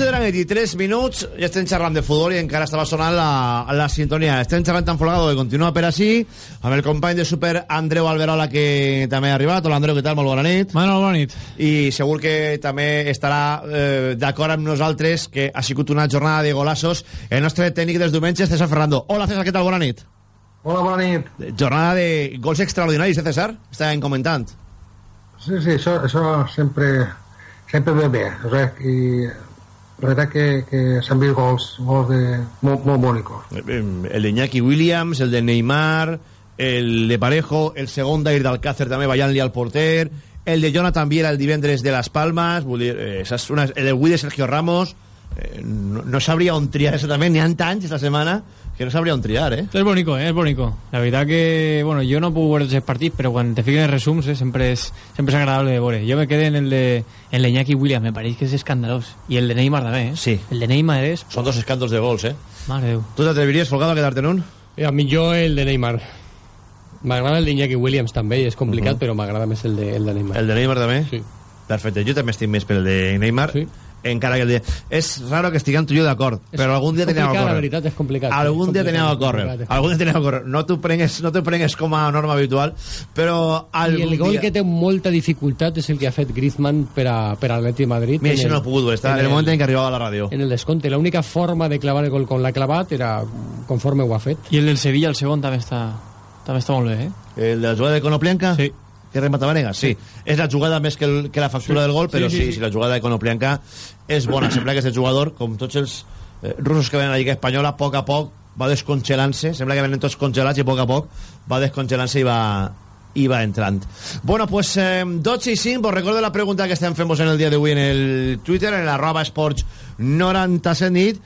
De la nit i 3 minuts ja estem xerrant de futbol i encara estava sonant la, la sintonia. Estem xerrant tan folgado que continua per així amb el company de Super Andreu Alberola que també ha arribat. Hola Andreu, què tal? Molt bona nit. Bueno, bona nit. I segur que també estarà eh, d'acord amb nosaltres que ha sigut una jornada de golassos el nostre tècnic dels diumenges César Ferrando. Hola César, què tal? Bona nit. Hola, bona nit. Jornada de gols extraordinaris, eh César? Estàvem comentant. Sí, sí, això, això sempre sempre ve bé. O sigui, i la veritat que, que s'han vist gols, gols de, molt, molt bonics. El de Iñaki Williams, el de Neymar, el de Parejo, el segon d'Air d'Alcácer també ballant-li al porter, el de Jonathan Viera el divendres de Las Palmas, vull dir, eh, una, el de Wii de Sergio Ramos, eh, no, no sabria on triar també, n'hi ha tants esta setmana que no sabria on triar, eh? És bonico, eh? És bonico. La veritat que, bueno, jo no puc veure tots els partits, però quan te fiquen els resums eh, sempre és, sempre és agradable de veure. Jo me quedé en el de en l'Iñaki Williams, me pareix que és escandalós. I el de Neymar també, eh? Sí. El de Neymar és... Són dos escàndols de gols, eh? Mare Déu. Tu t'atreviries, Folgado, a quedar-te en un? Eh, a mi jo el de Neymar. M'agrada el d'Iñaki Williams també, és complicat, uh -huh. però m'agrada més el de, el de Neymar. El de Neymar també? Sí. Perfecte, jo també estic més per el de Neymar. Sí. Encara que el dia... És raro que estiguem tu i jo d'acord, però algun dia teníem a córrer. la veritat és complicat. Algun És dia teníem a córrer. Algun dia teníem a córrer. No t'ho prengues, no prengues com a norma habitual, però I algun el gol dia... que té molta dificultat és el que ha fet Griezmann per a, per a l'Atleti de Madrid. Mira, això el- no he pogut està en el moment en què arribava a la ràdio. En el descompte. L'única forma de clavar el gol com l'ha clavat era conforme ho ha fet. I el del Sevilla, el segon, també està, també està molt bé, eh? El de la jugada de Konoplianka? Sí. Que remata Vanegas? Sí. És la jugada més que, el, que la factura Sí. del gol, però Sí, sí, sí, sí, sí. la jugada de Konoplianka és bona. Sembla que aquest jugador, com tots els eh, russos que venen a la Lliga Espanyola, a poc a poc va descongelant-se, sembla que venen tots congelats i a poc a poc va descongelant-se i va, i va entrant. Bueno, pues eh, 12 i 5, vos recordo la pregunta que estem fent-vos en el dia d'avui en el Twitter, en l'arroba esports 97 nit.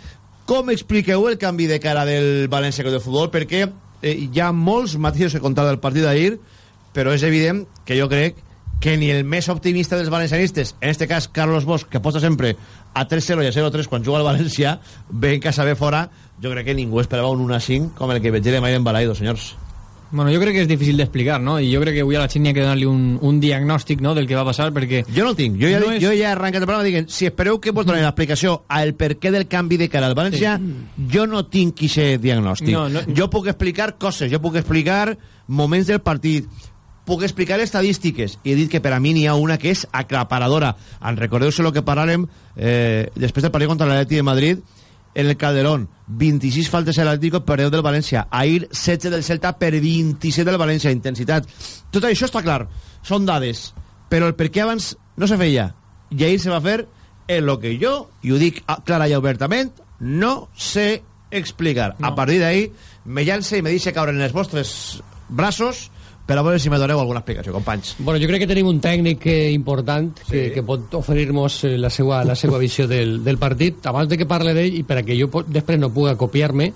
Com expliqueu el canvi de cara del València de Futbol? Perquè eh, hi ha molts matisos que contar del partit d'ahir, però és evident que jo crec que ni el més optimista dels valencianistes, en este cas Carlos Bosch, que aposta sempre a 3-0 i a 0-3 quan juga al València, ben que saber fora, jo crec que ningú esperava un 1-5 com el que veig mai en Balaido, senyors. Bueno, jo crec que és difícil d'explicar, no? I jo crec que avui a la ha que donar-li un, un diagnòstic no, del que va passar, perquè... Jo no el tinc. Jo ja, No no és- jo ja arrencat el programa dient, si espereu que vos donem l'explicació al per què del canvi de cara al València, jo no tinc aquest diagnòstic. No, no- Jo puc explicar coses, jo puc explicar moments del partit, puc explicar estadístiques, i he dit que per a mi n'hi ha una que és aclaparadora. En recordeu-se el que parlàrem eh, després del partit contra l'Atleti de Madrid, en el Calderón, 26 faltes a l'Atlético per 10 del València. Ahir, 16 del Celta per 27 del València. Intensitat. Tot això està clar. Són dades. Però el per què abans no se feia i ahir se va fer en lo que jo, i ho dic clara i obertament, no sé explicar. No. A partir d'ahir me llance i me deixa caure en els vostres braços per a veure si me doneu alguna explicació, companys. Bueno, jo crec que tenim un tècnic eh, important que, que pot oferir-nos eh, la seva, la seva visió del, del partit. Abans de que parle d'ell, i per a que jo després no puga copiar-me,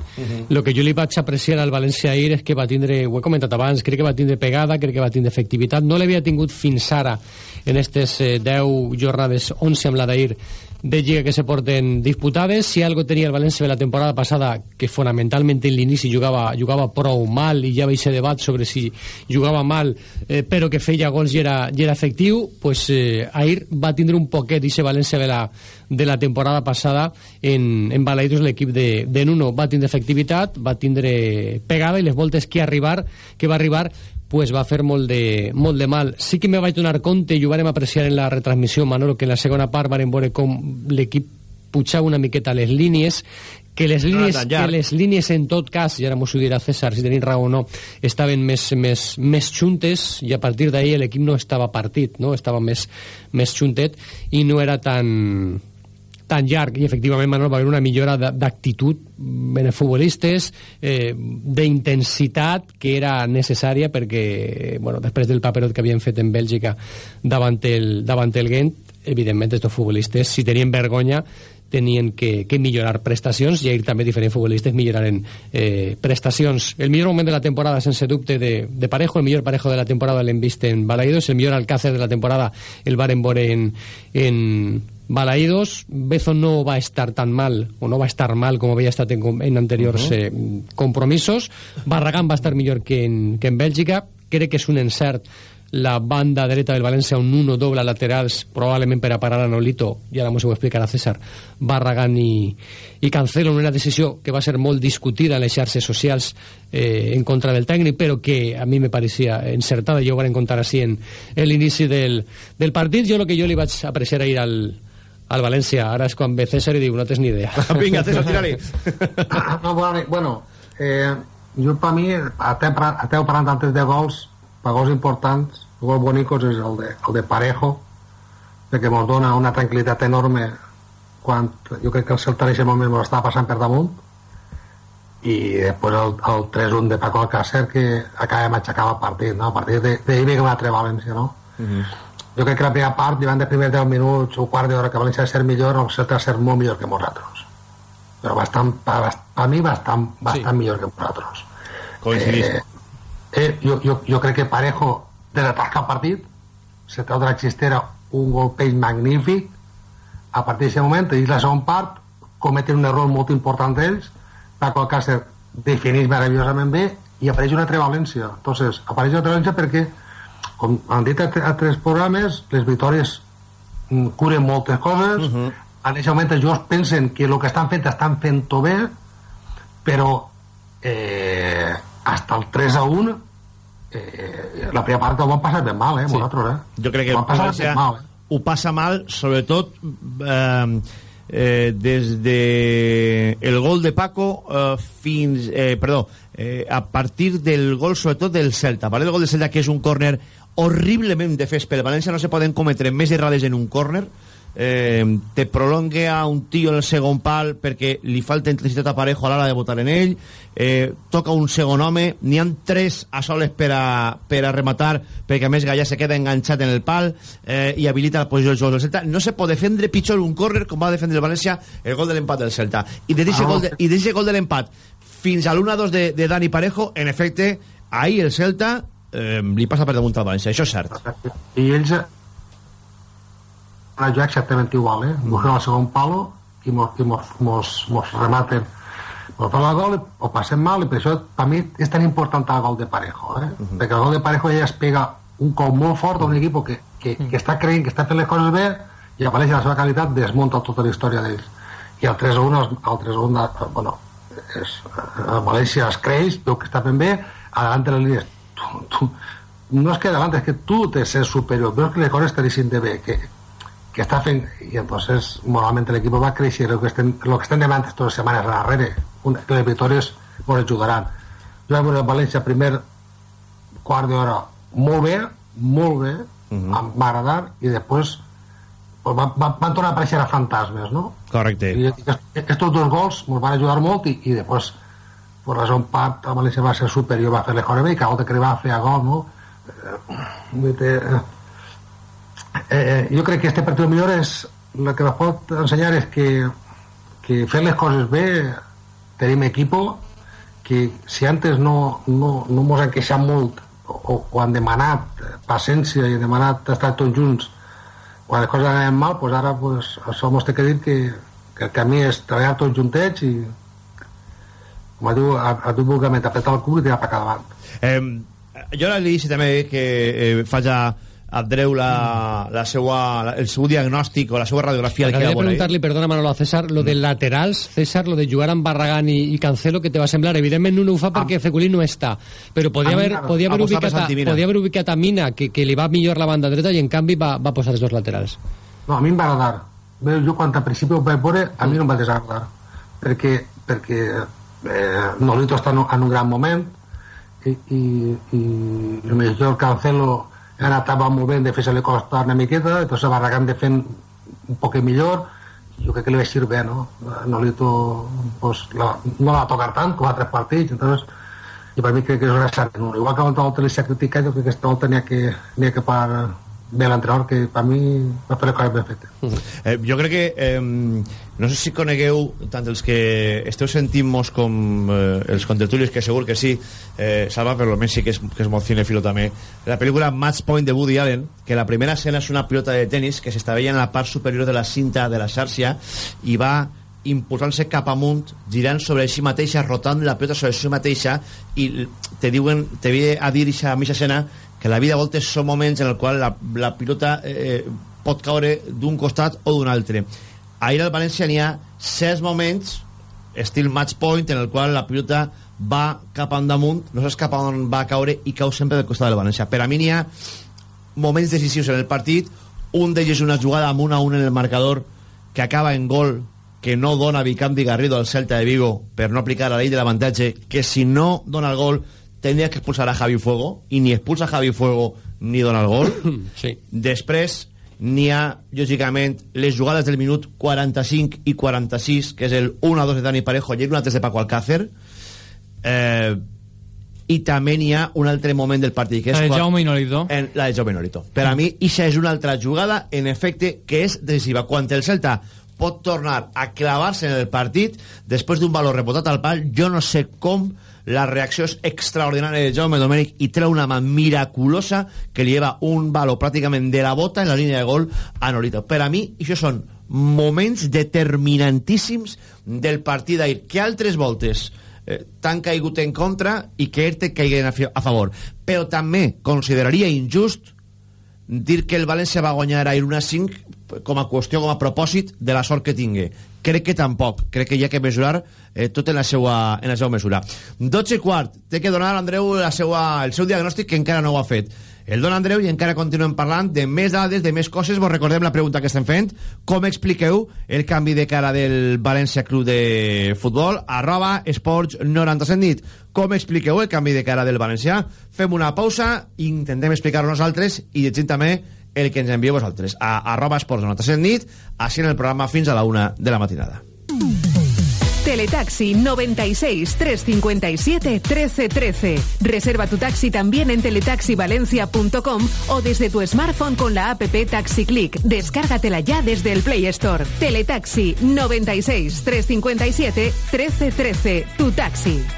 el que jo li vaig apreciar al València ahir és que va tindre, ho he comentat abans, crec que va tindre pegada, crec que va tindre efectivitat. No l'havia tingut fins ara en aquestes eh, 10 jornades, 11 amb la d'ahir, de Lliga que se porten disputades. Si algo tenia el València de la temporada passada, que fonamentalment en l'inici jugava, jugava prou mal i ja va ser debat sobre si jugava mal, eh, però que feia gols i era, i era efectiu, pues, eh, ahir va tindre un poquet i València de la, de la temporada passada en, en Balaidos l'equip de, de Nuno va tindre efectivitat, va tindre pegada i les voltes que arribar que va arribar pues va fer molt de, molt de mal. Sí que me vaig donar compte, i ho vàrem apreciar en la retransmissió, Manolo, que en la segona part vàrem veure com l'equip pujava una miqueta les línies, que les No línies, tan que les línies en tot cas, i ara m'ho dirà César si tenim raó o no, estaven més, més, més juntes i a partir d'ahir l'equip no estava partit, no? estava més, més juntet i no era tan, tan llarg i efectivament Manol, va haver una millora d'actitud en els futbolistes eh, d'intensitat que era necessària perquè bueno, després del paperot que havien fet en Bèlgica davant el, davant el Gent evidentment estos futbolistes si tenien vergonya tenien que, que millorar prestacions i ahir també diferents futbolistes milloraren eh, prestacions. El millor moment de la temporada sense dubte de, de Parejo, el millor Parejo de la temporada l'hem vist en Balaïdos, el millor Alcácer de la temporada el varen en, en Balaïdos, Bezo no va estar tan mal o no va estar mal com havia estat en, en anteriors Uh-huh. eh, compromisos. Barragán va estar millor que en, que en Bèlgica. Crec que és un encert la banda dreta del València un uno doble laterals probablement per a parar a Nolito i ara ho explicarà César. Barragán i, i Cancelo una decisió que va ser molt discutida en les xarxes socials eh, en contra del tècnic però que a mi me parecia encertada. Jo ho vaig contar així en, en l'inici del, del partit. Jo el que jo li vaig apreciar ahir al, al València ara és quan ve César i diu no tens ni idea Vinga, César, tira-li. No, bueno, eh, jo per mi, esteu parlant, antes de gols, per gols importants, gols bonicos és el de, el de Parejo, perquè ens dona una tranquil·litat enorme quan jo crec que el Celta en aquest moment ens està passant per damunt i després el, el 3-1 de Paco Alcácer que acaba de matxacar el partit no? a partir de, de ve una altra València no? Jo crec que la primera part davant dels primers 10 minuts o quart d'hora que València de ser millor ha de ser molt millor que nosaltres però bastant, per, per mi bastant, bastant sí. millor que nosaltres Coincidís. eh, jo, jo, jo crec que Parejo desatasca el partit se treu de la xistera un golpeig magnífic a partir d'aquest moment i la segona part cometen un error molt important d'ells Paco Alcácer defineix meravellosament bé i apareix una altra València entonces apareix una altra València perquè com han dit a, a tres programes les victòries mm, curen moltes coses uh -huh. en aquest moment els jugadors pensen que el que estan fent estan fent-ho bé però eh, hasta el 3 a 1 eh, la primera part ho van passar ben mal, eh, sí. nosaltres, eh? Jo crec que ho passar ben mal, eh? ho passa mal, sobretot eh, eh, des de el gol de Paco eh, fins, eh, perdó eh, a partir del gol sobretot del Celta ¿vale? el gol del Celta que és un córner horriblement defès pel València no se poden cometre més errades en un córner eh, te prolongue a un tio en el segon pal perquè li falta intensitat a Parejo a l'hora de votar en ell eh, toca un segon home n'hi han tres a soles per a, per a rematar perquè a més Gallà se queda enganxat en el pal eh, i habilita la posició del jugador del Celta. No se pot defendre pitjor un córner com va defendre el València el gol de l'empat del Celta. I de d'aquest Ah, gol, de, i gol de l'empat fins a l'1-2 de, de Dani Parejo en efecte ahir el Celta eh, li passa per damunt al València. Això és cert. I ells jugar exactament igual eh? busquen el segon palo i mos, i mos, mos, mos rematen mos fan el gol ho passem mal i per això per mi és tan important el gol de Parejo eh? perquè el gol de Parejo ja es pega un cop molt fort a un equip que, que, que està creient que està fent les coses bé i apareix la seva qualitat desmunta tota la història d'ells. I el 3 a 1 el 3 a 1 de, bueno, és, el València es creix veu que està fent bé adelante les línies tu, tu, no és que adelante, és que tu te ser superior veus que les coses deixin de bé que, que està fent i entonces moralment l'equip va créixer el que estem, el que estem demanant totes les setmanes darrere una, que les victòries ens ajudaran jo veure el València primer quart d'hora molt bé molt bé, em va agradar i després pues, van, van, van tornar a aparèixer a fantasmes no? correcte i aquests dos gols ens van ajudar molt i, i després per la segona part el València va ser superior va fer les coses bé i cada volta que li va fer a gol no? eh, eh, eh, jo crec que este partit millor és el que nos pot ensenyar és que, que fent les coses bé tenim equipo que si antes no, no, no mos han queixat molt o, o han demanat paciència i han demanat estar tots junts quan les coses anaven mal pues ara pues, això mos té que dir que, que el camí és treballar tots juntets i com diu, a, a tu vulgarment apretar el cul i tirar per cada davant. Eh, jo ara li dic també que eh, faig a Andreu la, la seua, la, el seu diagnòstic o la seva radiografia que Acabé de ahir. preguntar-li, perdona Manolo, a César, lo de laterals, César, lo de jugar amb Barragán i, i Cancelo, que te va semblar? Evidentment no ho fa perquè Feculí no està, però podia A mi haver, m'agrada. podia haver, ubicat a, podia haver ubicat a Mina, que, que li va millor la banda dreta, i en canvi va, va posar els dos laterals. No, a mi em va agradar. Bé, jo quan al principi ho vaig veure, a mi no em va desagradar. Perquè, perquè eh, Nolito està en un, en un gran moment i, i, i el millor Cancelo ara estava molt bé de fer-se li costar una miqueta, entonces Barragán de fent un poc millor, jo crec que li va eixir bé, no? Nolito pues, la, no va tocar tant com a tres partits, entonces i per mi crec que és una no? igual que l'altra volta li s'ha criticat jo crec que aquesta volta n'hi ha que, ha que par bé l'entrenador que per mi va fer les coses ben fetes Eh, jo crec que eh, no sé si conegueu tant els que esteu sentint-nos com eh, els contertulios que segur que sí eh, Salva per almenys sí que és, que és molt cinefilo també. La pel·lícula Match Point de Woody Allen que la primera escena és una pilota de tennis que s'està veient a la part superior de la cinta de la xarxa i va impulsant-se cap amunt girant sobre si mateixa rotant la pilota sobre si mateixa i te diuen te ve a dir a mitja escena que la vida a voltes són moments en el qual la, la pilota eh, pot caure d'un costat o d'un altre ahir al València n'hi ha 6 moments estil match point en el qual la pilota va cap endamunt no saps cap on va caure i cau sempre del costat del València. Per a mi n'hi ha moments decisius en el partit. Un d'ells és una jugada amb un a un en el marcador que acaba en gol que no dona Vicandi Garrido al Celta de Vigo per no aplicar la llei de l'avantatge que si no dona el gol tendria que expulsar a Javi Fuego i ni expulsa a Javi Fuego ni dona el gol. Sí. després n'hi ha lògicament les jugades del minut 45 i 46 que és el 1-2 de Dani Parejo i un altre de Paco Alcácer eh, i també n'hi ha un altre moment del partit que és La de Jaume Inolito. en la de Jaume Nolito. Per a mi, ixa és una altra jugada, en efecte, que és decisiva. Quan el Celta pot tornar a clavar-se en el partit, després d'un valor rebotat al pal, jo no sé com la reacció és extraordinària de Jaume Domènech i treu una mà miraculosa que li lleva un valor pràcticament de la bota en la línia de gol a Nolito. Per a mi, això són moments determinantíssims del partit d'ahir, que altres voltes eh, t'han caigut en contra i que te caiguen a, a favor. Però també consideraria injust dir que el València va guanyar ahir una 5 com a qüestió, com a propòsit de la sort que tingui. Crec que tampoc. Crec que hi ha que mesurar eh, tot en la, seva, en la seva mesura. 12 i quart. Té que donar Andreu la seva, el seu diagnòstic que encara no ho ha fet. El don Andreu i encara continuem parlant de més dades, de més coses. Vos recordem la pregunta que estem fent. Com expliqueu el canvi de cara del València Club de Futbol? Arroba esports 97 nit. Com expliqueu el canvi de cara del València? Fem una pausa, intentem explicar-ho nosaltres i llegim també el que ens envieu vosaltres a arroba esports 97 nit, així en el programa fins a la una de la matinada. Teletaxi 96 357 1313. Reserva tu taxi también en teletaxivalencia.com o desde tu smartphone con la app Taxi Click. Descárgatela ya desde el Play Store. Teletaxi 96 357 1313. Tu taxi.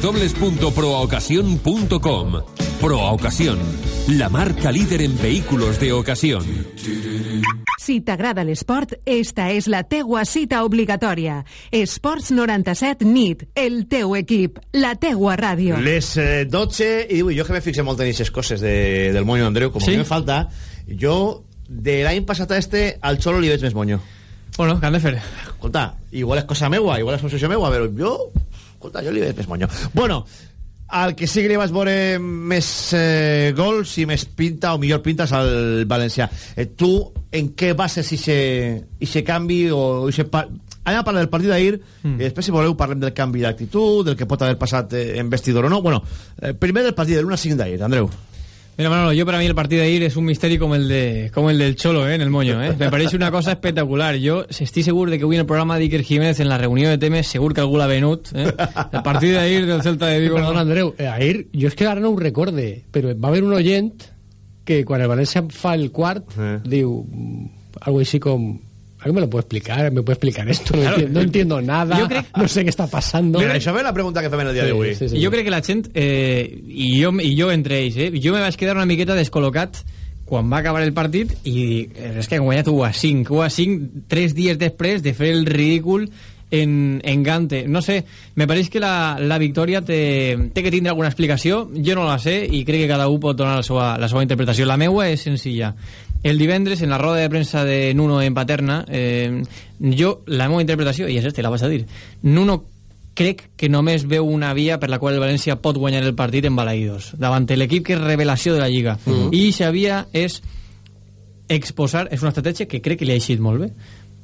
www.proaocasión.com. Proa Ocasión, la marca líder en vehículos de ocasión. Si t'agrada l'esport, esta és la teua cita obligatòria. Esports 97 NIT, el teu equip, la teua ràdio. Les eh, 12 i 18, jo que me fixé molt en aquestes coses de, del moño Andreu, com Sí? sí? me falta, jo de l'any passat a este al Xolo li veig més moño. Bueno, què han de fer? Escolta, igual és cosa meua, igual és possessió meua, però jo, escolta, jo li veig més moño. Bueno, al que sí que li vaig veure més eh, gols i més pinta, o millor pintes al València. Eh, tu, en què bases ixe canvi o ixe pa... Anem a parlar del partit d'ahir mm. i després, si voleu, parlem del canvi d'actitud, del que pot haver passat eh, en vestidor o no. Bueno, eh, primer del partit de l'1 a 5 d'ahir, Andreu. Mira, Manolo, yo para mí el partido de ir es un misterio como el de como el del Cholo, ¿eh? en el moño. ¿eh? Me parece una cosa espectacular. Yo estoy seguro de que hoy en el programa de Iker Jiménez, en la reunión de temes, seguro que algú l'ha venut. ¿eh? El partido de ir del Celta de Vigo. Perdona, Andreu, eh, ahir, jo és que ara no ho recorde, però va haver un oient que quan el València fa el quart, Eh. diu algo així com... ¿Alguien me lo puede explicar? ¿Me puede explicar esto? No, Claro. entiendo, no entiendo nada, Yo creo- no sé qué está pasando. Mira, això ve la pregunta que fem el dia Sí, d'avui. sí, sí. Jo crec que la gent, eh, i, jo, i jo entre ells, eh, jo me vaig quedar una miqueta descol·locat quan va acabar el partit i eh, és que han guanyat 1 a 5, 1 a 5 tres dies després de fer el ridícul en, en Gante. No sé, me pareix que la, la victòria té, té que tindre alguna explicació, jo no la sé i crec que cada un pot donar la seva, la seva interpretació. La meua és senzilla. El divendres, en la roda de premsa de Nuno en Paterna, eh, jo, la meva interpretació, i és este, la vas a dir, Nuno crec que només veu una via per la qual el València pot guanyar el partit en Balaïdos, davant l'equip que és revelació de la Lliga. Mhm. I aquesta via és exposar, és una estratègia que crec que li ha eixit molt bé,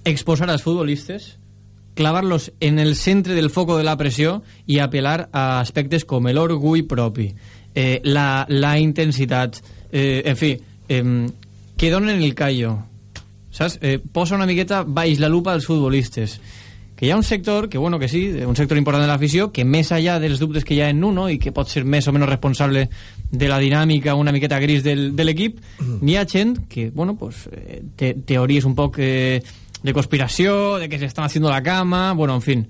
exposar als futbolistes, clavar-los en el centre del foco de la pressió i apel·lar a aspectes com l'orgull propi, eh, la, la intensitat, eh, en fi, eh, que donen el callo. saps? Eh, posa una miqueta baix la lupa dels futbolistes que hi ha un sector, que bueno, que sí, un sector important de l'afició, que més allà dels dubtes que hi ha en uno i que pot ser més o menys responsable de la dinàmica una miqueta gris del, de l'equip, mm. n'hi ha gent que, bueno, pues, eh, te, teories un poc eh, de conspiració, de que s'estan haciendo la cama, bueno, en fin.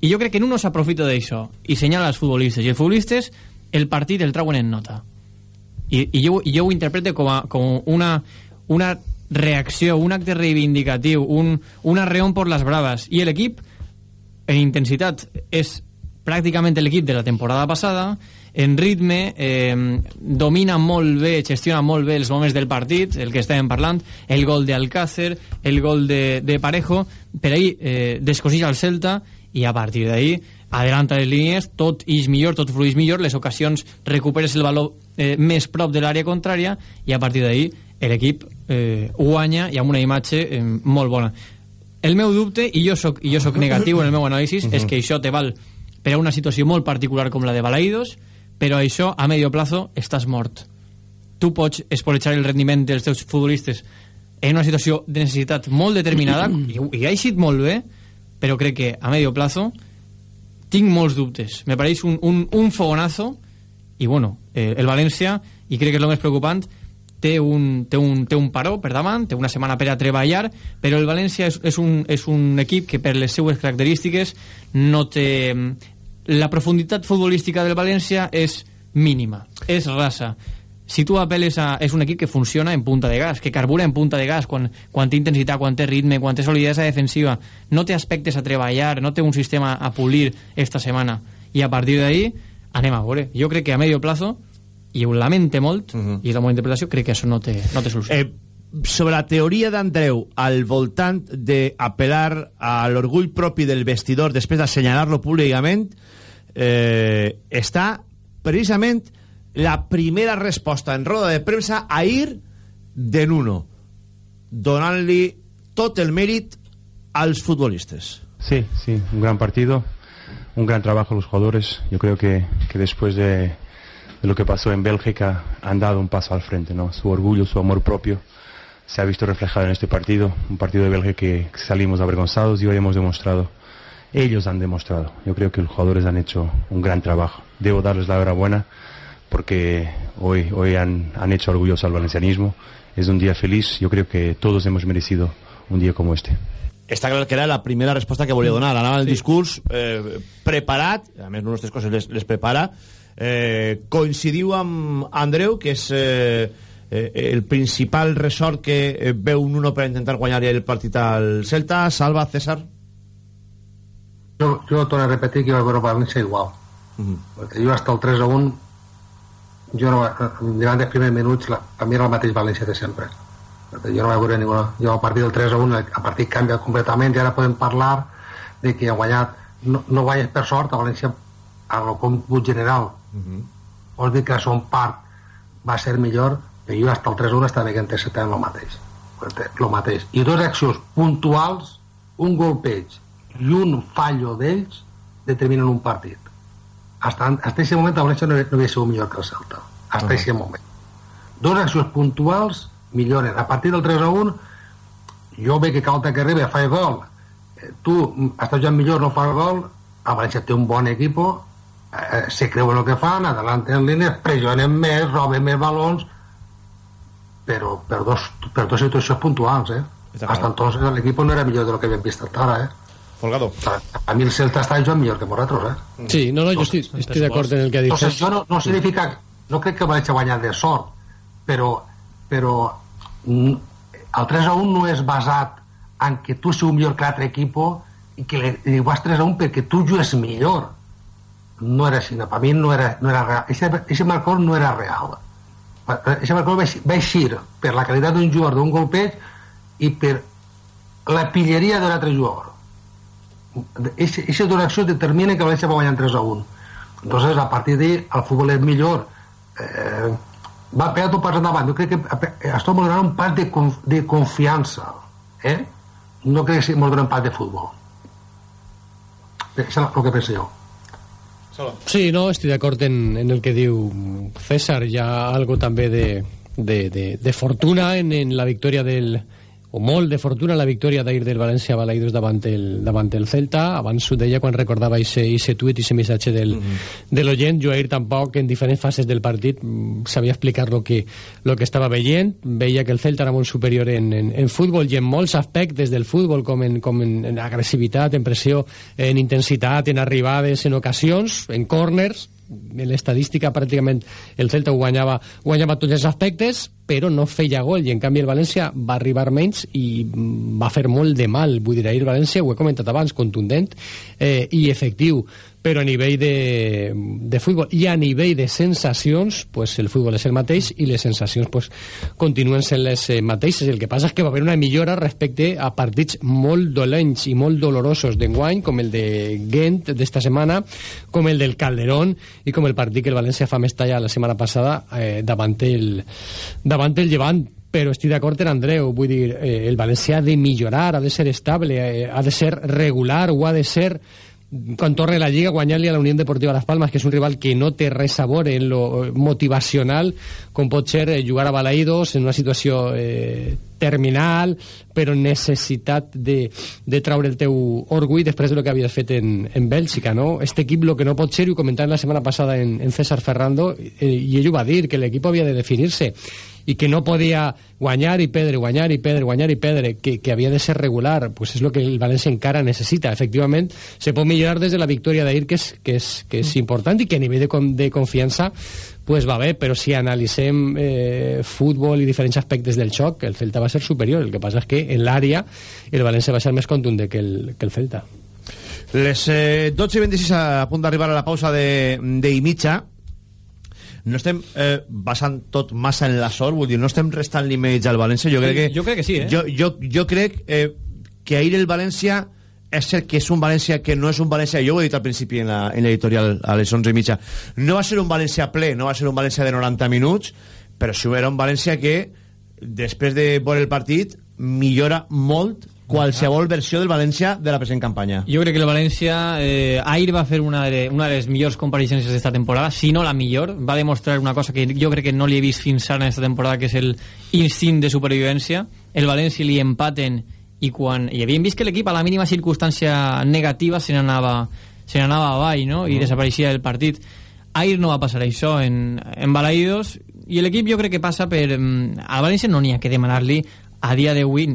I jo crec que en uno s'aprofita d'això i senyala als futbolistes. I els futbolistes el partit el trauen en nota. I, i, jo, jo ho interpreto com, a, com una, una reacció, un acte reivindicatiu, un, un arreón por las bravas. I l'equip, en intensitat, és pràcticament l'equip de la temporada passada, en ritme, eh, domina molt bé, gestiona molt bé els moments del partit, el que estàvem parlant, el gol d'Alcácer, el gol de, de Parejo, per ahir eh, descoseix el Celta i a partir d'ahir adelanta les línies, tot ix millor, tot fluix millor, les ocasions recuperes el valor eh, més prop de l'àrea contrària i a partir d'ahir l'equip eh, guanya i amb una imatge eh, molt bona. El meu dubte, i jo soc, i jo soc negatiu en el meu anàlisi, uh -huh. és que això te val per a una situació molt particular com la de Balaïdos, però això a medio plazo estàs mort. Tu pots espolechar el rendiment dels teus futbolistes en una situació de necessitat molt determinada, i, i ha eixit molt bé, però crec que a medio plazo tinc molts dubtes. Me pareix un, un, un fogonazo, i bueno, eh, el València, i crec que és el més preocupant, té un, té, un, té un paró per davant, té una setmana per a treballar, però el València és, és, un, és un equip que per les seues característiques no té... La profunditat futbolística del València és mínima, és rasa. Si tu apeles a... És un equip que funciona en punta de gas, que carbura en punta de gas, quan, quan té intensitat, quan té ritme, quan té solidesa defensiva, no té aspectes a treballar, no té un sistema a polir esta setmana. I a partir d'ahí anem a veure. Jo crec que a medio plazo i ho lamente molt, uh -huh. i la meva interpretació crec que això no té, no té solució. Eh, sobre la teoria d'Andreu al voltant d'apel·lar a l'orgull propi del vestidor després d'assenyalar-lo públicament eh, està precisament la primera resposta en roda de premsa ahir de Nuno donant-li tot el mèrit als futbolistes Sí, sí, un gran partido un gran trabajo los jugadores yo creo que, que después de de lo que pasó en Bélgica han dado un paso al frente, ¿no? Su orgullo, su amor propio se ha visto reflejado en este partido, un partido de Bélgica que salimos avergonzados y hoy hemos demostrado, ellos han demostrado, yo creo que los jugadores han hecho un gran trabajo. Debo darles la enhorabuena porque hoy, hoy han, han hecho orgulloso al valencianismo, es un día feliz, yo creo que todos hemos merecido un día como este. Està clar que era la primera resposta que volia donar. Anava el sí. discurs eh, preparat, a més, no aquestes coses les, les prepara, eh, coincidiu amb Andreu, que és eh, eh, el principal resort que eh, veu un uno per intentar guanyar el partit al Celta. Salva, César. Jo, jo torno a repetir que va veure València igual. Uh -huh. Perquè jo hasta el 3 a 1 jo no, davant dels primers minuts la, a mi era el mateix València de sempre perquè jo no vaig veure ninguna jo a partir del 3 a 1 el partit canvia completament i ara podem parlar de que ha guanyat no, no guanyes per sort a València a lo còmput general uh -huh. vols dir que a son part va ser millor? Però jo hasta el 3-1 estava que antecetant el mateix. El mateix. I dues accions puntuals un golpeig i un fallo d'ells determinen un partit. Hasta, hasta aquest moment el València no, no havia sigut millor que el Celta. Hasta uh -huh. moment dues accions puntuals milloren a partir del 3 a 1 jo veig que Calta que arriba fa el gol. Eh, tu estàs jugant millor no fa el gol. A València té un bon equip se creuen el que fan, adelanten línies, pressionen més, roben més balons, però per dos, per dos situacions puntuals, eh? Hasta entonces l'equip no era millor de lo que havíem vist hasta ara, eh? Folgado. A mí el Celta está jugant millor que nosaltres, eh? Sí, no, no, jo estic, estic d'acord en el que ha dit. Entonces, això no, no significa... No crec que vagi a guanyar de sort, però, però mm, el 3 a 1 no és basat en que tu siguis millor que l'altre equip i que li, li vas 3 a 1 perquè tu jugues millor no era així, per mi no era, no era real. Aquest marcador no era real. Aquest marcador va, va eixir per la qualitat d'un jugador d'un golpeig i per la pilleria d'un altre jugador. Aquesta accions determina que València va guanyar 3 a 1. Entonces, a partir d'ahí, el futbol és millor. Eh, va pegar un pas endavant. Jo crec que estem donant un pas de, conf de confiança. Eh? No crec que sigui un pas de futbol. Això és el que penso jo. Sí, no, estic d'acord en, en el que diu César. Hi ha algo també de, de, de, de fortuna en, en la victòria del o molt de fortuna la victòria d'ahir del València a Balaidos davant el, davant el Celta. Abans ho deia quan recordava ese tuit i ese missatge del, uh -huh. de l'oient. Jo ahir tampoc en diferents fases del partit mm, sabia explicar lo que, lo que estava veient. Veia que el Celta era molt superior en, en, en futbol i en molts aspectes del futbol com en, com en, en agressivitat, en pressió en intensitat, en arribades en ocasions, en corners en l'estadística pràcticament el Celta ho guanyava, guanyava tots els aspectes però no feia gol. I en canvi el València va arribar menys i va fer molt de mal. Vull dir, ahir el València, ho he comentat abans contundent eh, i efectiu però a nivell de, de futbol i a nivell de sensacions pues el futbol és el mateix i les sensacions pues, continuen sent les eh, mateixes. El que passa és que va haver una millora respecte a partits molt dolents i molt dolorosos d'enguany com el de Gent d'esta setmana com el del Calderón i com el partit que el València fa més talla la setmana passada eh, davant, el, davant el Llevant. Però estic d'acord amb Andreu, vull dir, eh, el València ha de millorar, ha de ser estable, eh, ha de ser regular o ha de ser quan torna la Lliga guanyant-li a la Unió Deportiva Las Palmas que és un rival que no té res sabor en lo motivacional com pot ser eh, jugar a Balaïdos en una situació eh, terminal però necessitat de, de traure el teu orgull després de lo que havies fet en, en Bèlgica no? este equip lo que no pot ser, i ho comentàvem la setmana passada en, en César Ferrando eh, i ell ho va dir, que l'equip havia de definir-se i que no podia guanyar i perdre, guanyar i perdre, guanyar i perdre, que, que havia de ser regular, pues és el que el València encara necessita. Efectivament, se pot millorar des de la victòria d'ahir, que, que, és, que és important i que a nivell de, de confiança pues va bé, però si analitzem eh, futbol i diferents aspectes del xoc, el Celta va ser superior. El que passa és que en l'àrea el València va ser més contundent que el, que el Celta. Les eh, 12 i 26 a punt d'arribar a la pausa de, de i mitja no estem eh, basant tot massa en la sort, vull dir, no estem restant-li mèrits al València, jo sí, crec que... Jo crec que sí, eh? Jo, jo, jo crec eh, que ahir el València és cert que és un València que no és un València, jo ho he dit al principi en l'editorial a les 11 i mitja, no va ser un València ple, no va ser un València de 90 minuts, però sí era un València que després de veure el partit millora molt qualsevol versió del València de la present campanya. Jo crec que el València eh, ahir va fer una de, una de les millors compareixences d'esta temporada, si no la millor, va demostrar una cosa que jo crec que no li he vist fins ara en aquesta temporada, que és el instint de supervivència. El València li empaten i quan i havíem vist que l'equip a la mínima circumstància negativa se n'anava se n'anava avall no? i mm. desapareixia el partit ahir no va passar això en, en Balaïdos i l'equip jo crec que passa per... Mm, a València no n'hi ha que demanar-li a dia d'avui,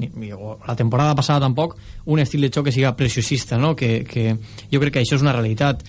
la temporada passada tampoc, un estil de xoc que siga preciosista, no? que, que jo crec que això és una realitat.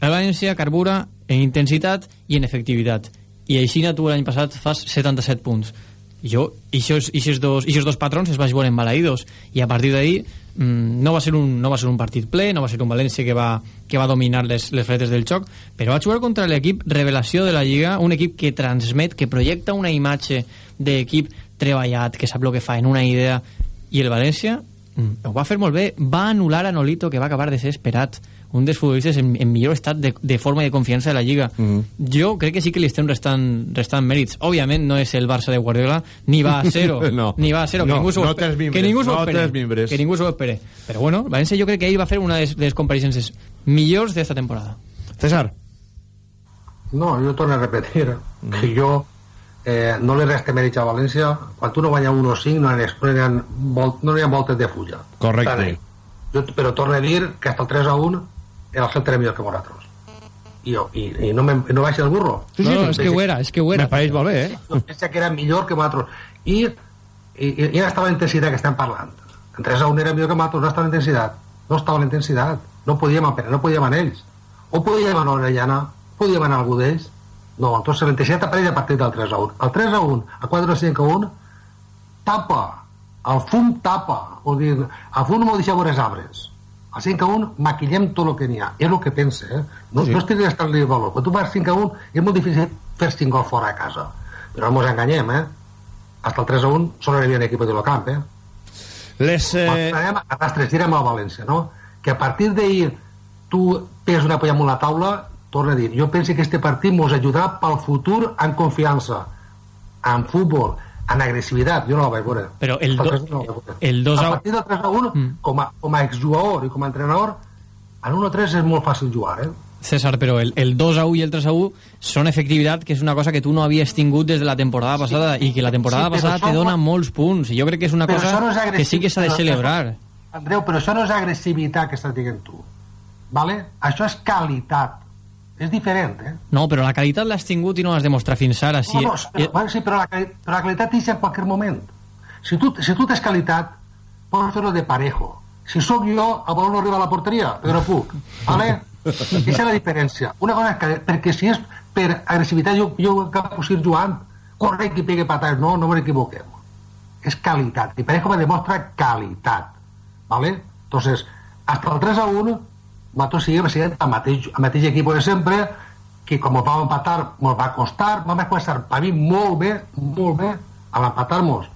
La València carbura en intensitat i en efectivitat. I així tu l'any passat fas 77 punts. Jo, i aquests dos, dos patrons es vaig veure embalaïdos. I a partir d'ahir mmm, no, va ser un, no va ser un partit ple, no va ser un València que va, que va dominar les, les fretes del xoc, però va jugar contra l'equip revelació de la Lliga, un equip que transmet, que projecta una imatge d'equip treballat, que sap el que fa en una idea i el València mm, ho va fer molt bé, va anul·lar a Nolito que va acabar de ser esperat un dels futbolistes en, en millor estat de, de forma i de confiança de la Lliga. Mm -hmm. Jo crec que sí que li estem restant, restant mèrits. Òbviament no és el Barça de Guardiola, ni va a zero. no. Ni va a zero, no, que ningú s'ho no espere. Que ningú s'ho no espere. Que ningú s'ho espere. Però bueno, València jo crec que ell va fer una de les, de les compareixences millors d'esta temporada. César. No, jo torno a repetir mm. que jo eh, no li resta mèrit a València. Quan tu no guanya 1 o 5 no, no, hi ha, no hi ha voltes de fulla. Correcte. Jo, però torno a dir que hasta el 3 a 1 el Celta era millor que nosaltres i, i, i no, me, no baixa el burro. Sí, sí, no, és que ho era, és que ho era. Me pareix molt bé, eh? jo pensa que era millor que nosaltres i, i, i ja estava la intensitat que estem parlant. En 3 a 1 era millor que nosaltres no estava la intensitat. No estava la intensitat. No podíem no podíem anar ells. O podíem anar a Orellana podíem anar a algú d'ells no, entonces 27 apareix a partir del 3 a 1. El 3 a 1, a 4 a 5 a 1, tapa. El fum tapa. Vol dir, el fum no m'ho deixa veure els arbres. A 5 a 1 maquillem tot el que n'hi ha. És el que pense, eh? No, sí. no estic gastant-li valor. Quan tu vas 5 a 1 és molt difícil fer 5 gols fora a casa. Però no ens enganyem, eh? Hasta el 3 a 1 solo havia un equip de camp, eh? Les... Eh... A rastres, direm a València, no? Que a partir d'ahir tu pes una polla amb la taula torna a dir, jo penso que este partit ens ajudarà pel futur en confiança, en futbol, en agressivitat, jo no la vaig veure. Però el, do, no el 2 a... a partir del 3 a 1, mm. com, a, com a exjugador i com a entrenador, en 1 a 3 és molt fàcil jugar, eh? César, pero el, el 2 a 1 y el 3 a 1 son efectividad, que és una cosa que tu no havies tingut des de la temporada passada i que la temporada Sí, però passada te dona molts punts. I jo crec que és una Però cosa no és que sí que s'ha de però- celebrar. Andreu, però això no és agressivitat que estàs dient tu. Vale? Això és qualitat. És diferent, eh? No, però la qualitat l'has tingut i no l'has demostrat fins ara. Si, No, no, però, bueno, sí, però la, però la qualitat és en qualsevol moment. Si tu, si tu tens qualitat, pots fer-ho de parejo. Si sóc jo, el baló no arriba a la porteria, però puc. Vale? Aquesta és la diferència. Una cosa és que, perquè si és per agressivitat, jo, jo cap ir jugant, corre i pegue patats. No, no ens equivoquem. És qualitat. I parejo me demostra qualitat. ¿vale? Entonces, hasta el 3 a 1, nosaltres sent el mateix, el mateix equip de sempre, que com vam empatar, ens va costar, vam començar per mi molt bé, molt bé, a l'empatar-nos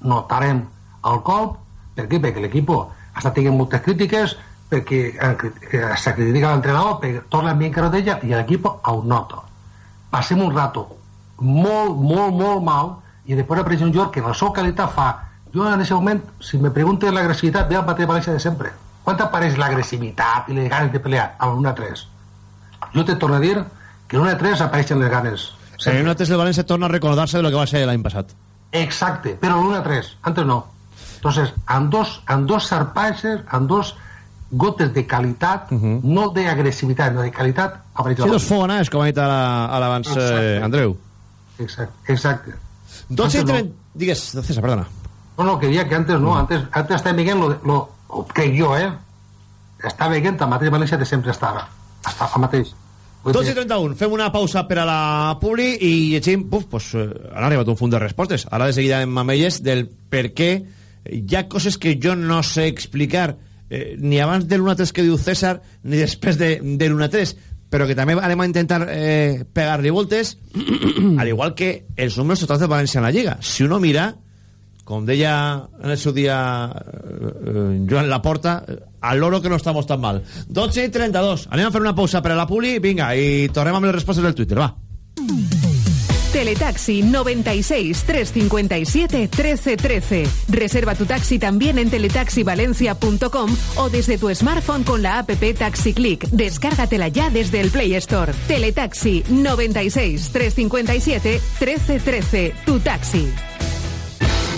notarem el colp, per què? Perquè l'equip està tenint moltes crítiques, perquè eh, eh, se critica l'entrenador, perquè tot l'ambient que rodella i l'equip ho nota. Passem un rato molt, molt, molt mal i després apareix un jugador que la seva qualitat fa jo en aquest moment, si me pregunten l'agressivitat ve al Paté València de sempre quan t'apareix l'agressivitat i les ganes de pelear a l'1-3 jo te torno a dir que l'1-3 apareixen les ganes En el 1-3 el València torna a recordarse de lo que va ser l'any passat. Exacte, però l'1-3, antes no. Entonces, amb dos, amb dos sarpaixes, amb dos gotes de qualitat, no d'agressivitat, no de qualitat, apareix Sí, dos fogonades, com ha dit ara, ara abans eh. Andreu. Exacte, exacte. 12 i Antes no. 30... Digues, César, perdona. No, no, que dia que antes no, antes, antes estava veient lo, lo, lo crec jo, eh? Estava veient el mateix València de sempre estava. Està el mateix. Vull 12 i dir, 31, fem una pausa per a la Publi i llegim, puf, pues, eh, han arribat un font de respostes. Ara de seguida amb elles del per què hi ha coses que jo no sé explicar eh, ni abans de l'1-3 que diu César ni després de, de l'1-3 però que també anem a intentar eh, pegar-li voltes al igual que els números totals de València en la Lliga si uno mira com deia en el seu dia eh, eh, Joan Laporta, al loro que no estamos tan mal. 12 i 32. Anem a fer una pausa per a la Publi, vinga, i tornem amb les del Twitter, va. Teletaxi 96 357 1313. Reserva tu taxi también en teletaxivalencia.com o desde tu smartphone con la app Taxi Click. Descárgatela ya desde el Play Store. Teletaxi 96 357 1313. Tu taxi.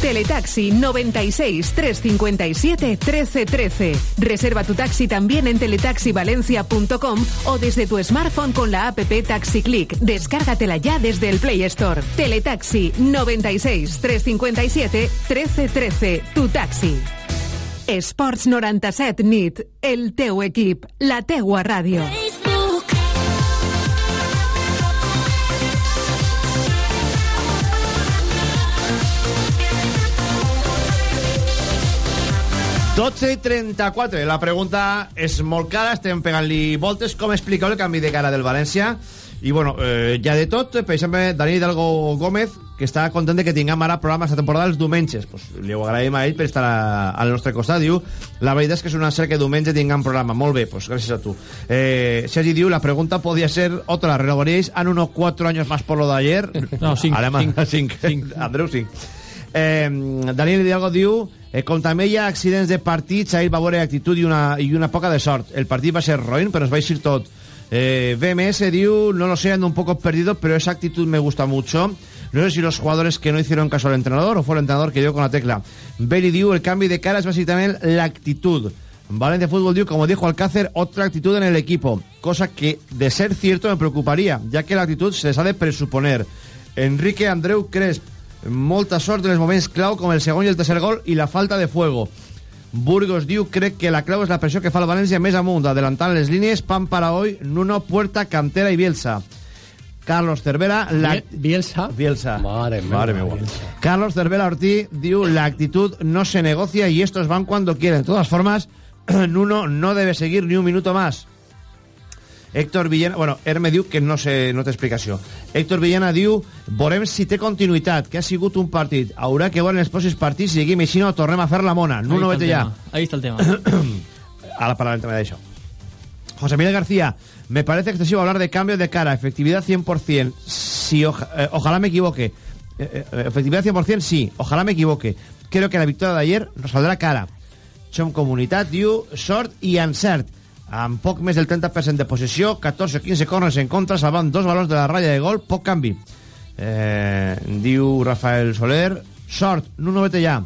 Teletaxi 96 357 1313. Reserva tu taxi también en teletaxivalencia.com o desde tu smartphone con la app Taxi Click. Descárgatela ya desde el Play Store. Teletaxi 96 357 1313. Tu taxi. Esports 97 nit. El teu equip. La teua ràdio. Dotze i 34. La pregunta és molt clara, estem pegant-li voltes. Com explicar el canvi de cara del València? I, bueno, eh, ja de tot, per exemple, Dani Hidalgo Gómez, que està content de que tinguem ara programa esta temporada els diumenges. Pues, li ho agraïm a ell per estar a, al nostre costat. Diu, la veritat és que és una sort que diumenge tinguem programa. Molt bé, pues gràcies a tu. Eh, Sergi diu, la pregunta podía ser otra. ¿Renovaríais en uno cuatro años más por lo de ayer? No, cinc, Alemán, cinc. cinc. Andreu, cinc. Eh, Daniel Hidalgo diu eh, com també hi ha accidents de partits ahir va haver actitud i una, i una poca de sort. El partit va ser roïn però es va eixir tot. Eh, BMS diu no lo sé ando un poco perdido pero esa actitud me gusta mucho. No sé si los jugadores que no hicieron caso al entrenador o fue el entrenador que dio con la tecla. Beli diu el cambio de cara es básicamente la actitud. Valencia Fútbol diu, como dijo Alcácer, otra actitud en el equipo, cosa que de ser cierto me preocuparía, ya que la actitud se les ha de presuponer. Enrique Andreu Cresp, molta sort en els moments clau com el segon i el tercer gol i la falta de fuego. Burgos diu crec que la clau és la pressió que fa el València més amunt, adelantant les línies, pan para hoy, Nuno, Puerta, Cantera i Bielsa. Carlos Cervera... La... Bielsa? Bielsa. Madre mía. Madre mía. Carlos Cervera Ortiz diu la actitud no se negocia y estos van cuando quieren. De todas formas, Nuno no debe seguir ni un minuto más. Héctor Villena... Bueno, Herme diu que no, sé, no té explicació. Héctor Villena diu veurem si té continuïtat, que ha sigut un partit. Haurà que veure en els pròxims partits si seguim així no tornem a fer la mona. Ahí está vete ja. Ahí está el tema. Ahora parlarem també d'això. José Miguel García, me parece excesivo hablar de cambio de cara, efectividad 100%. Si oja- eh, ojalá me equivoque. Eh, eh, efectividad 100% sí, ojalá me equivoque. Creo que la victoria de ayer nos saldrá cara. Som comunitat, diu, sort i encert. Amb poc del 30% de possessió, 14 o 15 corners en contra, salvant dos valors de la ratlla de gol, poc canvi. Eh, diu Rafael Soler, sort, Nuno ya.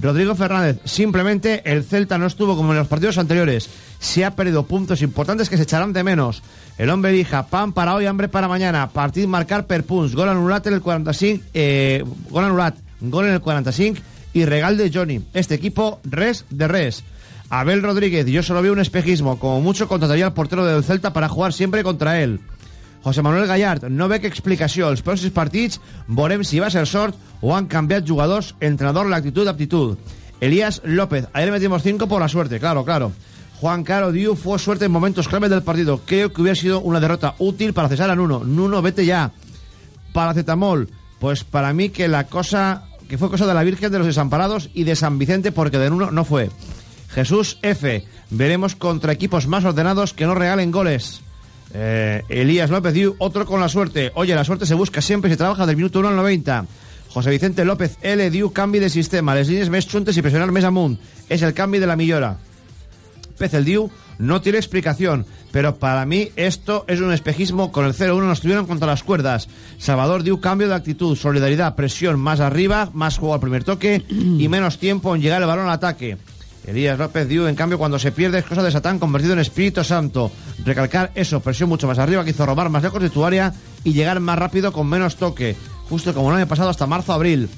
Rodrigo Fernández, simplemente el Celta no estuvo como en los partidos anteriores. Se ha perdido puntos importantes que se echarán de menos. El hombre elija pan para hoy, hambre para mañana. Partit marcar per punts. Gol anulat en el 45, eh, gol anulat, gol en el 45 y regal de Johnny. Este equipo, res de res. Abel Rodríguez, yo solo veo un espejismo. Como mucho contrataría al portero del Celta para jugar siempre contra él. José Manuel Gallard, no ve que explicació. Els pròxims partits veurem si va ser sort o han canviat jugadors, entrenador, l'actitud, aptitud. Elías López, ayer metimos 5 por la suerte, claro, claro. Juan Caro Diu fue suerte en momentos clave del partido. Creo que hubiera sido una derrota útil para cesar a Nuno. Nuno, vete ya. Paracetamol, pues para mí que la cosa que fue cosa de la Virgen de los Desamparados y de San Vicente porque de Nuno no fue. Jesús F. Veremos contra equipos más ordenados que no regalen goles. Eh, Elías López Diu, otro con la suerte. Oye, la suerte se busca siempre y se trabaja del minuto 1 al 90. José Vicente López L. Diu, canvi de sistema. Les línies més juntes y presionar més amunt. Es el cambio de la millora. Pez el Diu no tiene explicación, pero para mí esto es un espejismo. Con el 0-1 nos tuvieron contra las cuerdas. Salvador Diu, cambio de actitud, solidaridad, presión más arriba, más juego al primer toque y menos tiempo en llegar el balón al ataque. Elías López Diu, en cambio, cuando se pierde es cosa de Satán convertido en Espíritu Santo. Recalcar eso, presión mucho más arriba, que hizo robar más lejos de tu área y llegar más rápido con menos toque. Justo como el año pasado hasta marzo-abril.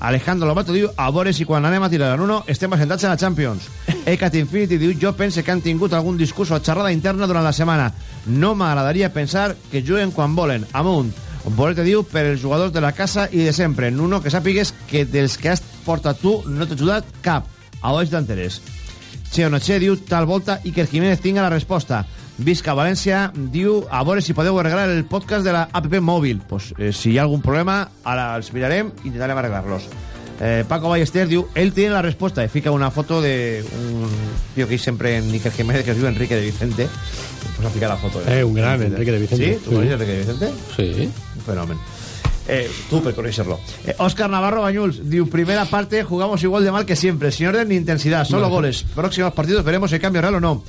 Alejandro Lobato diu, a veure si quan anem a tirar en uno estem assentats la Champions. Ecat Infinity diu, jo pense que han tingut algun discurs o xerrada interna durant la setmana. No m'agradaria pensar que juguen quan volen. Amunt. Bolete diu, per els jugadors de la casa i de sempre. Nuno, que sàpigues que dels que has portat tu no t'ha ajudat cap. A oix d'interès. Cheo Noche diu, tal volta Iker Jiménez tinga la resposta. Visca València diu, a veure si podeu arreglar el podcast de la app mòbil. Pues, eh, si hi ha algun problema, ara els mirarem i intentarem arreglar-los. Eh, Paco Ballester diu, él tiene la respuesta. Y fica una foto de un tío que hay siempre en Iker Jiménez, que es diu Enrique de Vicente. Pues ha ficat la foto. Eh, un gran Enrique de Vicente. ¿Sí? ¿Tú conoces a Enrique de Vicente? Sí. Un fenómeno. Eh, tú per conocerlo. Eh, Oscar Navarro Bañuls, diu, primera parte jugamos igual de mal que siempre, sin orden ni intensidad, solo Vale. goles. Próximos partidos veremos si cambio real o no.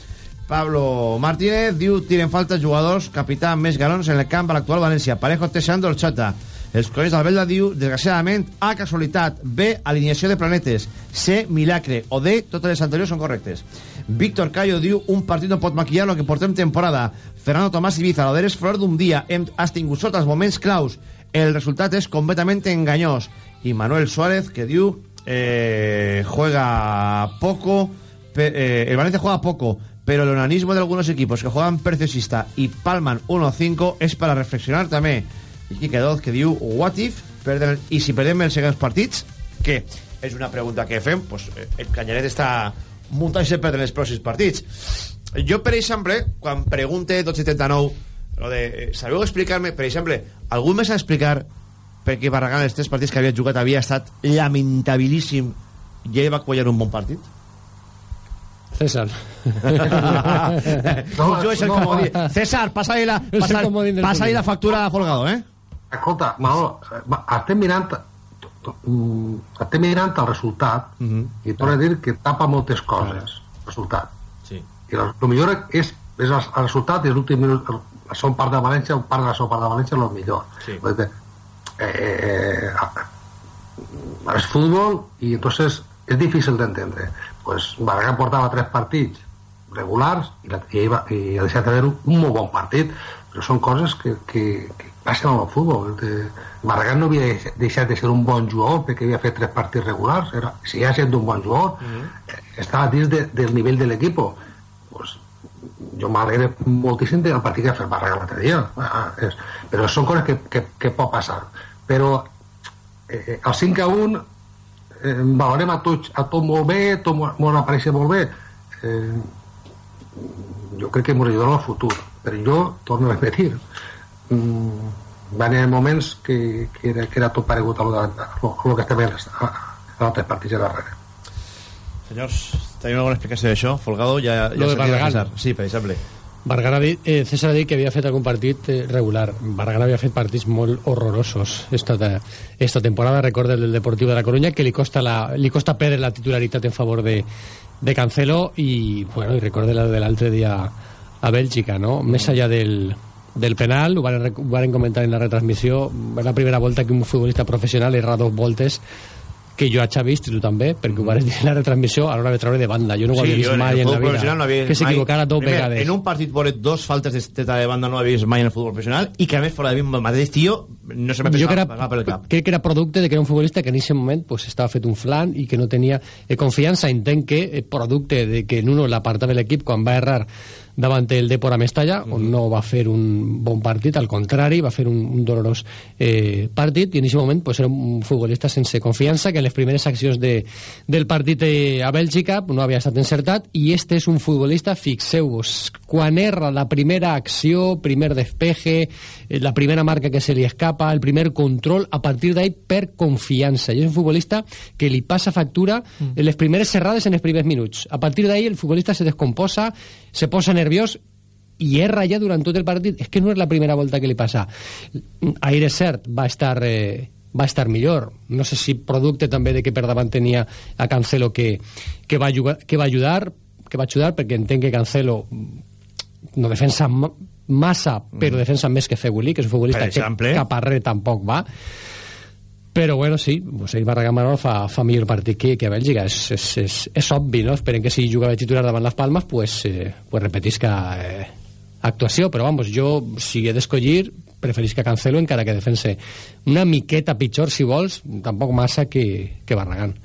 Pablo Martínez diu, tiren falta jugadors, capità més galons en el camp a l'actual València. Parejo teixando el xata. Els colors d'Albelda diu, desgraciadament, A, casualitat, B, alineació de planetes, C, milagre, o D, totes les anteriors són correctes. Víctor Cayo diu, un partit no pot maquillar el que portem temporada. Fernando Tomàs Ibiza, lo d'eres flor d'un dia, hem, has tingut sota els moments claus. El resultat és completament enganyós. I Manuel Suárez, que diu, eh, juega poco, pe- eh, el Valencia juega poco, pero el onanismo de algunos equipos que juegan preciosista y palman 1-5 es para reflexionar també. I Quique Doz que diu, what if, perden, i si perdem els següents partits, que és una pregunta que fem, pues, eh, el Canyaret està muntant-se per els pròxims partits. Jo, per exemple, quan pregunte 279, lo de, eh, sabeu explicar-me, per exemple, algú me sap explicar perquè Barragán els tres partits que havia jugat havia estat lamentabilíssim i ell va quallar un bon partit César. no, jo és el no, comodí. César, passa-li la, passa, passa la factura a Folgado, eh? Escolta, Manolo, estem mirant mm, estem mirant el resultat i torno a dir que tapa moltes coses el resultat sí. i el, el millor és, és el, el resultat és l'últim minut la segona part de València un part de la segona part de València és el millor. Sí. Perquè, eh, eh, es fútbol y entonces es difícil de entender pues Barragán portava tres partits regulars i, la, i, va, i ha deixat de haver un, molt bon partit però són coses que, que, que passen al futbol. De, Barragán no havia deix- deixat de ser un bon jugador perquè havia fet tres partits regulars era, seguia sent un bon jugador eh, estava dins de, del nivell de l'equip jo m'alegre moltíssim del partit que ha fet Barragán l'altre dia. Ah, és, però són coses que, que, que pot passar. Però eh, el 5 a 1 eh, valorem a tot, a tot molt bé tot molt, molt apareix molt bé. Eh, jo crec que ens ajudarà al futur però jo, torno a repetir. Mm, van haver moments que, que, era, que era tot paregut a lo, a lo, a lo que estem a altres partits de darrere Senyors, tenim alguna explicació d'això? Folgado, ja, ja Lo de Barragán. César. Sí, per exemple. Barragán ha dit, eh, César ha dit que havia fet algun partit eh, regular. Barragán havia fet partits molt horrorosos esta, esta temporada. Recorda el del Deportivo de la Coruña, que li costa, la, li costa perdre la titularitat en favor de, de Cancelo i, bueno, i recorda la de l'altre dia a Bèlgica, no? Més allà del, del penal, ho van, ho van comentar en la retransmissió, la primera volta que un futbolista professional erra dos voltes que jo haig vist, i tu també, perquè ho vas dir en la retransmissió a l'hora de treure de banda. Jo no ho havia jo vist en mai el en la no vida. havia Que s'equivocara dos Primer, vegades. En un partit veure dos faltes d'esteta de banda no havia vist mai en el futbol professional i que a més fora de mi el mateix tio no se m'ha jo pensat que era, passar per el cap. crec que era producte de que era un futbolista que en aquest moment pues, estava fet un flan i que no tenia eh, confiança. Entenc que eh, producte de que Nuno l'apartava de l'equip quan va errar davant el Depor a Mestalla, on no va fer un bon partit, al contrari, va fer un, un dolorós eh, partit, i en aquest moment pues, era un futbolista sense confiança, que en les primeres accions de, del partit eh, a Bèlgica no havia estat encertat, i este és un futbolista, fixeu-vos, quan erra la primera acció, primer despeje, eh, la primera marca que se li escapa, el primer control, a partir d'ahí per confiança. I és un futbolista que li passa factura en les primeres serrades en els primers minuts. A partir d'ahí el futbolista se descomposa, se posa nerviós i erra ja durant tot el partit. És que no és la primera volta que li passa. Ahir és cert, va estar... Eh, va estar millor, no sé si producte també de que per davant tenia a Cancelo que, que, va, jugar, que va ajudar que va ajudar perquè entenc que Cancelo no defensa ma- massa però defensa més que Feguli que és un futbolista que cap arrere tampoc va però bueno, sí, ell Barragán Manol fa, fa millor partit que, que a Bèlgica. És, és, és, és obvi, no? Esperen que si juga de titular davant les Palmes pues, eh, pues repetisca eh, actuació, però vamos, jo si he d'escollir preferís que Cancelo encara que defense una miqueta pitjor si vols, tampoc massa que, que Barragán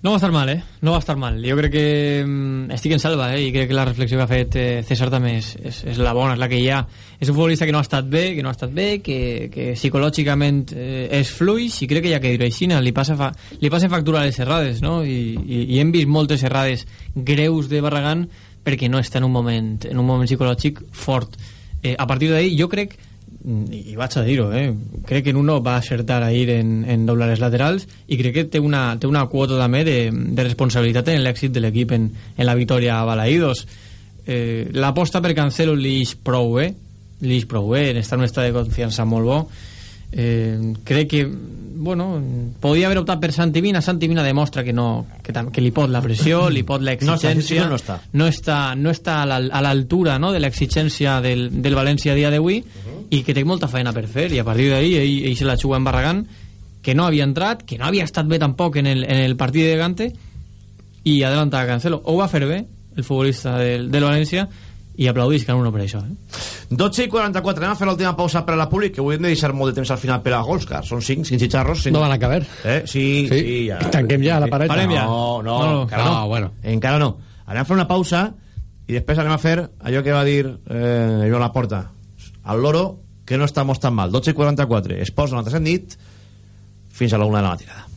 No va estar mal, eh? No va estar mal. Jo crec que mm, estic en salva, eh? I crec que la reflexió que ha fet eh, César també és, és, és la bona, és la que hi ha. És un futbolista que no ha estat bé, que no ha estat bé, que, que psicològicament eh, és fluix, i crec que ja que dir-ho així, li passa, fa, li passa factura a les errades, no? I, i, i hem vist moltes errades greus de Barragán perquè no està en un moment, en un moment psicològic fort. Eh, a partir d'ahí, jo crec i i vaig a dir-ho, eh? crec que Nuno va acertar ahir en, en doblar els laterals i crec que té una, té una quota també de, de responsabilitat en l'èxit de l'equip en, en la victòria a Balaïdos. Eh, l'aposta per Cancelo li ix prou bé li ix prou bé, està en un estat de confiança molt bo. Eh, crec que bueno, podia haver optat per Santi Mina. Santi Mina demostra que, no, que, que li pot la pressió, li pot No està, l'exigència sí, no està. no està, no està a la- a l'altura no, de l'exigència del, del València a dia d'avui i que té molta feina per fer i a partir d'ahir ell, ell se la juga en Barragán que no havia entrat, que no havia estat bé tampoc en el, en el partit de Gante i adelanta a Cancelo ho va fer bé el futbolista del, del València i aplaudís que uno per això eh? 12 i 44, anem a fer l'última pausa per a la públic, que avui hem de deixar molt de temps al final per a gols, car són 5, 5 xicharros. Cinc... No van a caber. Eh? Sí, sí, sí ja. Tanquem ja la paret. Parem ja. No, no, No, no. encara no. Ah, bueno. Encara no. Anem a fer una pausa i després anem a fer allò que va dir eh, Joan Laporta al loro, que no estamos tan mal. 12 i 44, esports 97 nit, fins a la una de la matinada.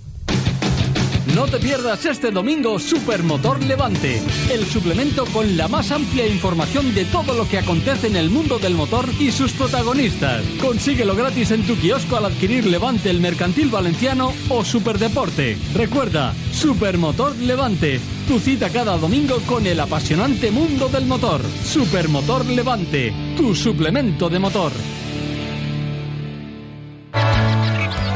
No te pierdas este domingo Supermotor Levante, el suplemento con la más amplia información de todo lo que acontece en el mundo del motor y sus protagonistas. Consíguelo gratis en tu kiosco al adquirir Levante el Mercantil Valenciano o Superdeporte. Recuerda, Supermotor Levante, tu cita cada domingo con el apasionante mundo del motor. Supermotor Levante, tu suplemento de motor.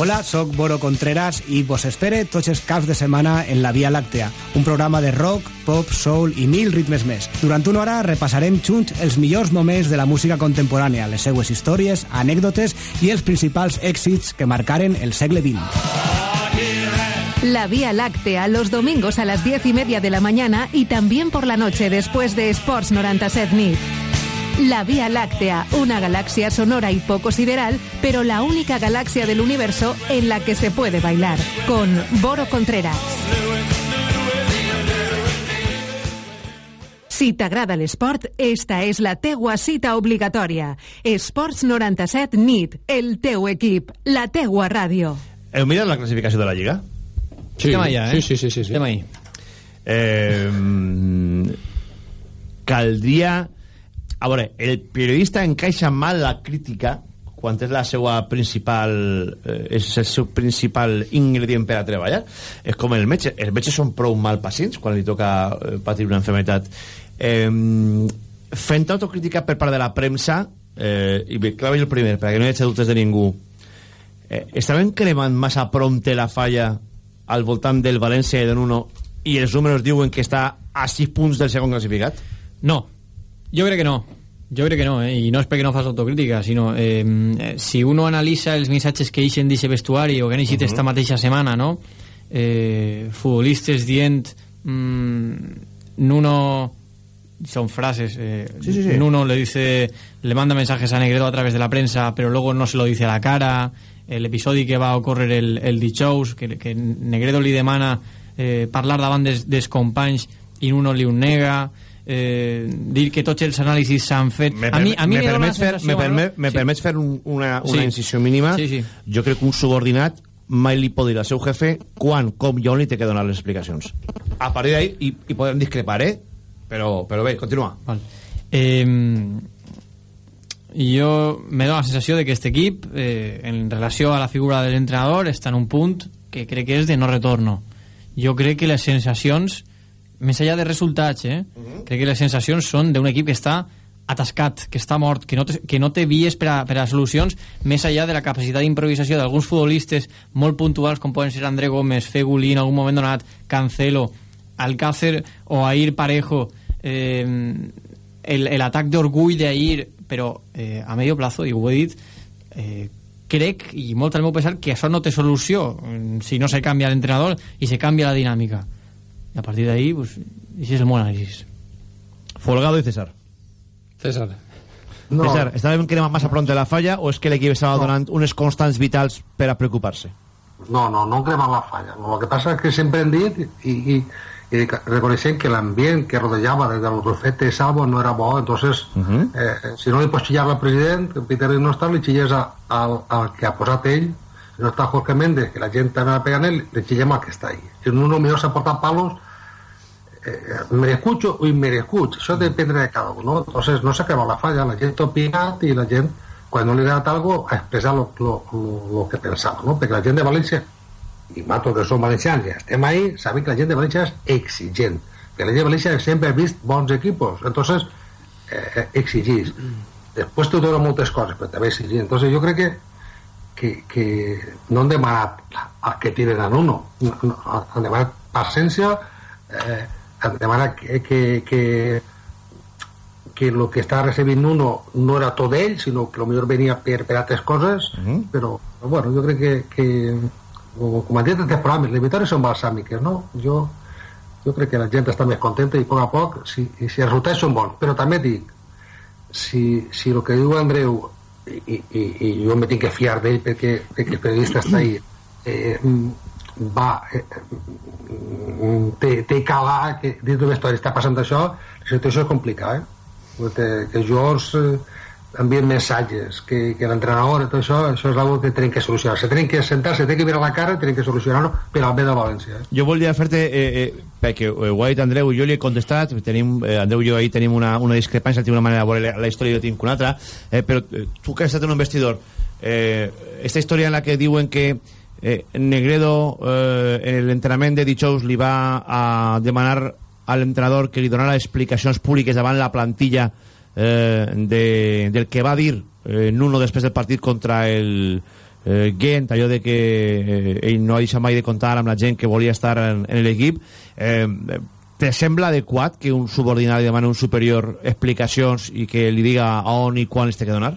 Hola, sóc Boro Contreras i vos espere tots els caps de setmana en la Via Làctea, un programa de rock, pop, soul i mil ritmes més. Durant una hora repassarem junts els millors moments de la música contemporània, les seues històries, anècdotes i els principals èxits que marcaren el segle XX. La Vía Láctea los domingos a las 10 y media de la mañana y también por la noche después de Sports 97 Nit. La Vía Láctea, una galaxia sonora y poco sideral, pero la única galaxia del universo en la que se puede bailar. Con Boro Contreras. Si t'agrada l'esport, esta és la teua cita obligatòria. Esports 97 NIT, el teu equip, la teua ràdio. Heu mirat la classificació de la Lliga? Sí, Estem allà, eh? Sí, sí, sí. sí, sí. Estem ahí. Eh, caldria... A veure, el periodista encaixa mal la crítica quan és la seva principal eh, és el seu principal ingredient per a treballar. És com el metge, els metges són prou mal pacients quan li toca eh, patir una enfermedad. Eh, fent autocrítica per part de la premsa eh, i bé, clar, el primer, perquè no hi hagi dubtes de ningú. Eh, estaven cremant massa prompte la falla al voltant del València i de Nuno i els números diuen que està a 6 punts del segon classificat? No, jo crec que no. Jo crec que no, eh? i no és perquè no fas autocrítica, sinó eh, si uno analitza els missatges que eixen d'aquest vestuari o que han eixit uh -huh. esta mateixa setmana, no? Eh, futbolistes dient mm, Nuno son frases eh, Sí, sí, sí. Nuno le dice le manda mensajes a Negredo a través de la prensa pero luego no se lo dice a la cara el episodi que va ocórrer el, el dijous que, que Negredo li demana eh, parlar davant des, des companys i Nuno li ho nega eh, dir que tots els anàlisis s'han fet Me, a mi, a mi me, permets fer, me, permet, me Sí. permets fer un, una, una Sí. incisió mínima Sí, sí. jo crec que un subordinat mai li pot dir al seu jefe quan, com i on li té que donar les explicacions a partir d'ahí i, i podem discrepar eh? però, però bé, continua Val. Eh, jo me dono la sensació de que aquest equip eh, en relació a la figura de l'entrenador està en un punt que crec que és de no retorno jo crec que les sensacions més enllà de resultats eh, crec que les sensacions són d'un equip que està atascat, que està mort, que no que no té vies per a, per a solucions més enllà de la capacitat d'improvisació d'alguns futbolistes molt puntuals com poden ser André Gómez, Fegulí en algun moment donat, Cancelo Alcácer o Air Parejo eh, el, el atac d'orgull d'Air però eh, a medio plazo, i ho he dit eh, crec, i molt al meu pensar que això no té solució si no se canvia l'entrenador i se canvia la dinàmica i a partir d'ahí pues, això és el meu anàlisi Folgado i César César No. César, estàvem cremant massa pronto la falla o és que l'equip estava donant unes constants vitals per a preocupar-se? No, no, no cremar la falla. No, lo que pasa es que siempre hem dit i, i, i reconeixem que l'ambient que rodejava des del Rufete Salvo no era bo, entonces eh, si no li pots xillar al president, que Peter no està, li xilles al, al que ha posat ell, no està Jorge Méndez, que la gent també va pegant ell, li xillem al que està ahí. Si uno millor s'ha portat palos, eh, me escucho o me escucho, això depende de cada uno. Entonces no se acaba la falla, la gent ha opinat i la gent, quan no li ha dat algo, ha expressat lo, lo, lo, que pensava, no? Perquè la gent de València i mato que som valencians i estem ahí, sabem que la gent de València és exigent. Que la gent de València sempre ha vist bons equipos, entonces eh, exigís. Després te dona moltes coses, però també exigir. Entonces jo crec que, que, que no han demanat a que tiren en uno, no, no, han demanat paciència, eh, han demanat que, que, que, que el que està recebint uno no era tot ell, sinó que millor venia per, per altres coses, uh -huh. però, però bueno, jo crec que, que com han dit aquests programes, les victòries són balsàmiques, no? Jo, jo crec que la gent està més contenta i a poc a poc, si, si els resultats són bons. Però també dic, si, si el que diu Andreu, i, i, i jo me tinc que fiar d'ell perquè, perquè el periodista està ahí, eh, va eh, té, té calar que dins d'un vestuari està passant això situació és complicada eh? que, els eh, envien missatges que, que l'entrenador tot això, això és una que tenen que solucionar se tenen que sentar, se tenen que mirar la cara tenen que solucionar-ho per al bé de València eh? jo volia fer-te, eh, eh, perquè ho ha dit Andreu jo li he contestat, tenim, eh, Andreu i jo ahir tenim una, una discrepància, tinc una manera de veure la, la història jo tinc una altra, eh, però eh, tu que has estat un vestidor eh, esta història en la que diuen que eh, Negredo eh, en l'entrenament de dijous li va a demanar a l'entrenador que li donara explicacions públiques davant la plantilla eh, de, del que va dir eh, Nuno després del partit contra el eh, Gent, allò de que eh, ell no ha deixat mai de comptar amb la gent que volia estar en, en l'equip eh, te sembla adequat que un subordinat demani a un superior explicacions i que li diga on i quan les té que donar?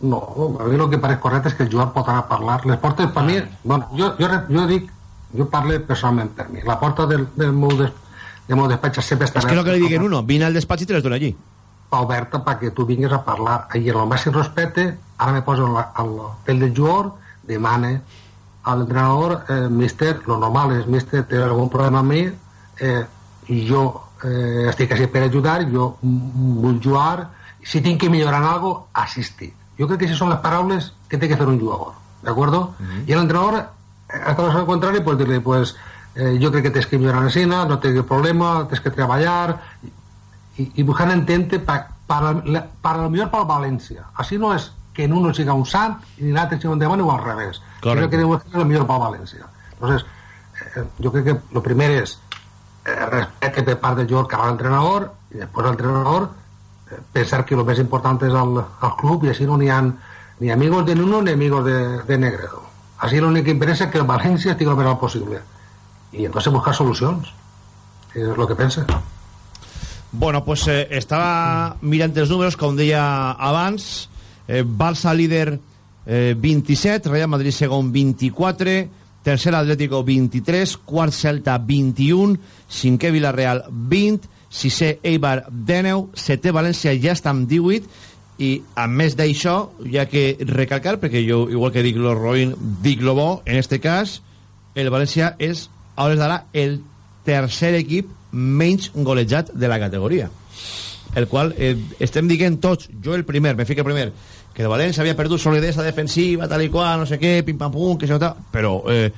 no, a mi el que pareix correcte és que el Joan pot anar a parlar. Les portes per mi, bueno, jo, jo, jo dic jo parlo personalment per mi. La porta del, del meu, des, del meu despatx sempre està és que el que li diguen uno, vine al despatx i te les dona allí oberta perquè tu vingues a parlar i en el màxim respecte ara me poso al pell del jugador demane a l'entrenador eh, mister, lo normal és mister té algun problema amb mi eh, i jo eh, estic així per ajudar jo vull jugar si tinc que millorar en algo, assistir. Jo crec que aquestes són les paraules que té que fer un jugador, ¿de acuerdo? Uh -huh. I l'entrenador, eh, a tot el contrari, pues dir-li, pues, eh, jo crec que tens que millorar en escena, no tens problema, tens que treballar, i, i buscar entente pa, para, para lo millor per València. Així no és que en uno siga un sant i l'altre siga un demoni o al revés. Correcte. Crec que deu ser el millor per València. Entonces, eh, jo crec que lo primer és eh, respecte per part del jugador cap a l'entrenador i després l'entrenador pensar que lo més important és el, el club i així no n'hi ha ni amigos de Nuno ni amigos de, de Negredo. Així l'únic que interessa és que el València estigui el més alt possible. I entonces buscar solucions. És el que pensa. Bueno, pues eh, estava mirant els números, com deia abans, eh, Barça líder eh, 27, Real Madrid segon 24, tercer Atlético 23, quart Celta 21, cinquè Villarreal 20, sisè Eibar 19, setè València ja està amb 18 i a més d'això ja que recalcar, perquè jo igual que dic lo roïn, dic lo bo en este cas, el València és a hores d'ara el tercer equip menys golejat de la categoria el qual eh, estem dient tots, jo el primer, me fico el primer que el València havia perdut solidesa defensiva tal i qual, no sé què, pim pam pum que nota, però eh,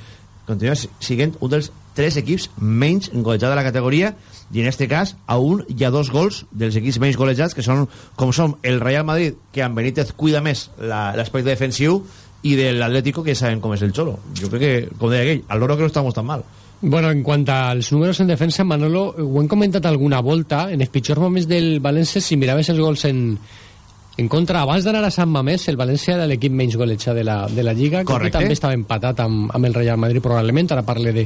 continua siguent un dels tres equips menys golejats de la categoria i en este cas a un i a dos gols dels equips menys golejats que són com som el Real Madrid que amb Benítez cuida més l'aspecte defensiu i de l'Atlético que saben com és el Cholo. Jo crec que, com deia aquell, al loro que no estamos tan mal Bueno, en quant als números en defensa, Manolo, ho hem comentat alguna volta, en els pitjors moments del València, si miraves els gols en, en contra, abans d'anar a Sant Mamés, el València era l'equip menys golejat de la, de la Lliga, Correcte. que també estava empatat amb, amb el Real Madrid probablement, ara parle de,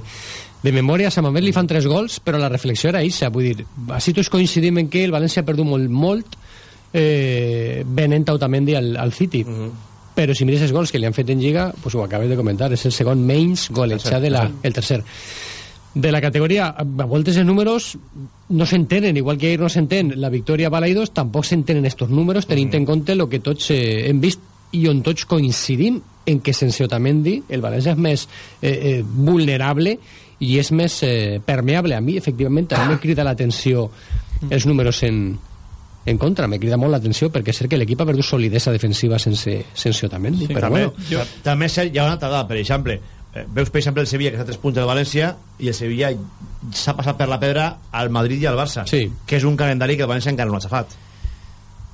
de memòria, a Sant Mamés li fan tres gols, però la reflexió era eixa, vull dir, així tots coincidim en que el València ha perdut molt, molt eh, venent Otamendi al, al City. Uh -huh. Però si mires els gols que li han fet en Lliga, pues ho acabes de comentar, és el segon menys golejat de la, el tercer de la categoria, a voltes els números no s'entenen, igual que ahir no s'entén la victòria a Balaidos, tampoc s'entenen estos números tenint mm. en compte el que tots eh, hem vist i on tots coincidim en que sense Otamendi el València és més eh, eh, vulnerable i és més eh, permeable. A mi, efectivament, a mi me crida l'atenció els números en, en contra, me crida molt l'atenció perquè és cert que l'equip ha perdut solidesa defensiva sense, sense Otamendi. Sí, però també, bueno. jo... també hi ha una altra dada, per exemple, veus per exemple el Sevilla que està a 3 punts del València i el Sevilla s'ha passat per la pedra al Madrid i al Barça, sí. que és un calendari que el València encara no ha xafat.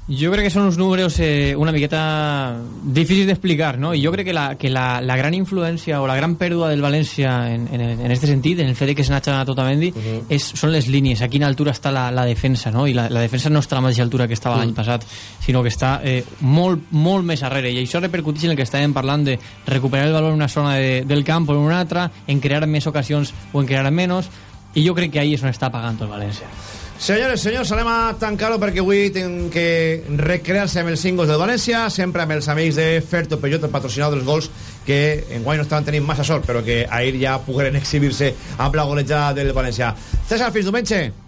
Jo crec que són uns números eh, una miqueta difícils d'explicar, no? I jo crec que, la, que la, la gran influència o la gran pèrdua del València en, en, en este sentit, en el fet que se n'ha tot Otamendi, uh -huh. és, són les línies, a quina altura està la, la defensa, no? I la, la defensa no està a la mateixa altura que estava uh -huh. l'any passat, sinó que està eh, molt, molt més arrere. I això repercuteix en el que estàvem parlant de recuperar el valor en una zona de, del camp o en una altra, en crear més ocasions o en crear menys, i jo crec que ahí és on està pagant el València. Senyores, senyors, anem a tancar-ho perquè avui tinc que recrear-se amb els singles del València, sempre amb els amics de Ferto Peugeot, el patrocinador dels gols, que en guany no estaven tenint massa sort, però que ahir ja pogueren exhibir-se amb la del València. César, fins.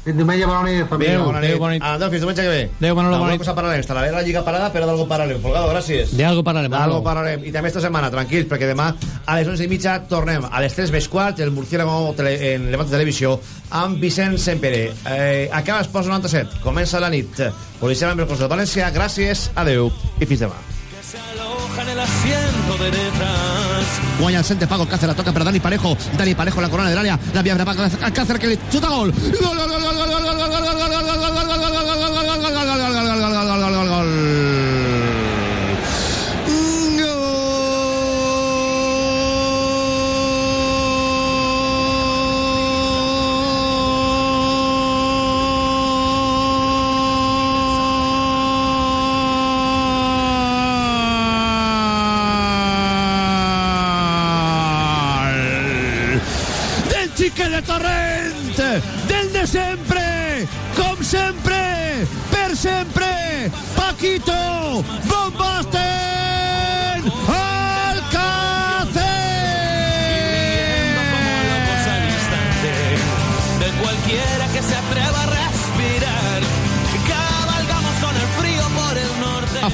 Fins diumenge, bona nit, família. Adéu, bona nit. Bona nit. Andeu, fins diumenge que ve. Adéu, Manolo, bona Alguna nit. cosa parlarem. Estarà bé la Lliga parada, però d'algo parlarem. Folgado, gràcies. De algo parlarem. D'algo parlarem. I també esta setmana, tranquils, perquè demà a les 11 i mitja tornem a les 3 més quart, el Murciélago tele, en Levante Televisió, amb Vicent Sempere. Eh, acaba Esports 97. Comença la nit. Policial amb el cos de València. Gràcies, adeu i fins demà. aloja en el asiento de detrás. Guaya al Pago Cáceres, la toca para Dani Parejo. Dani Parejo, la corona del área. La vía para Cáceres que le chuta gol.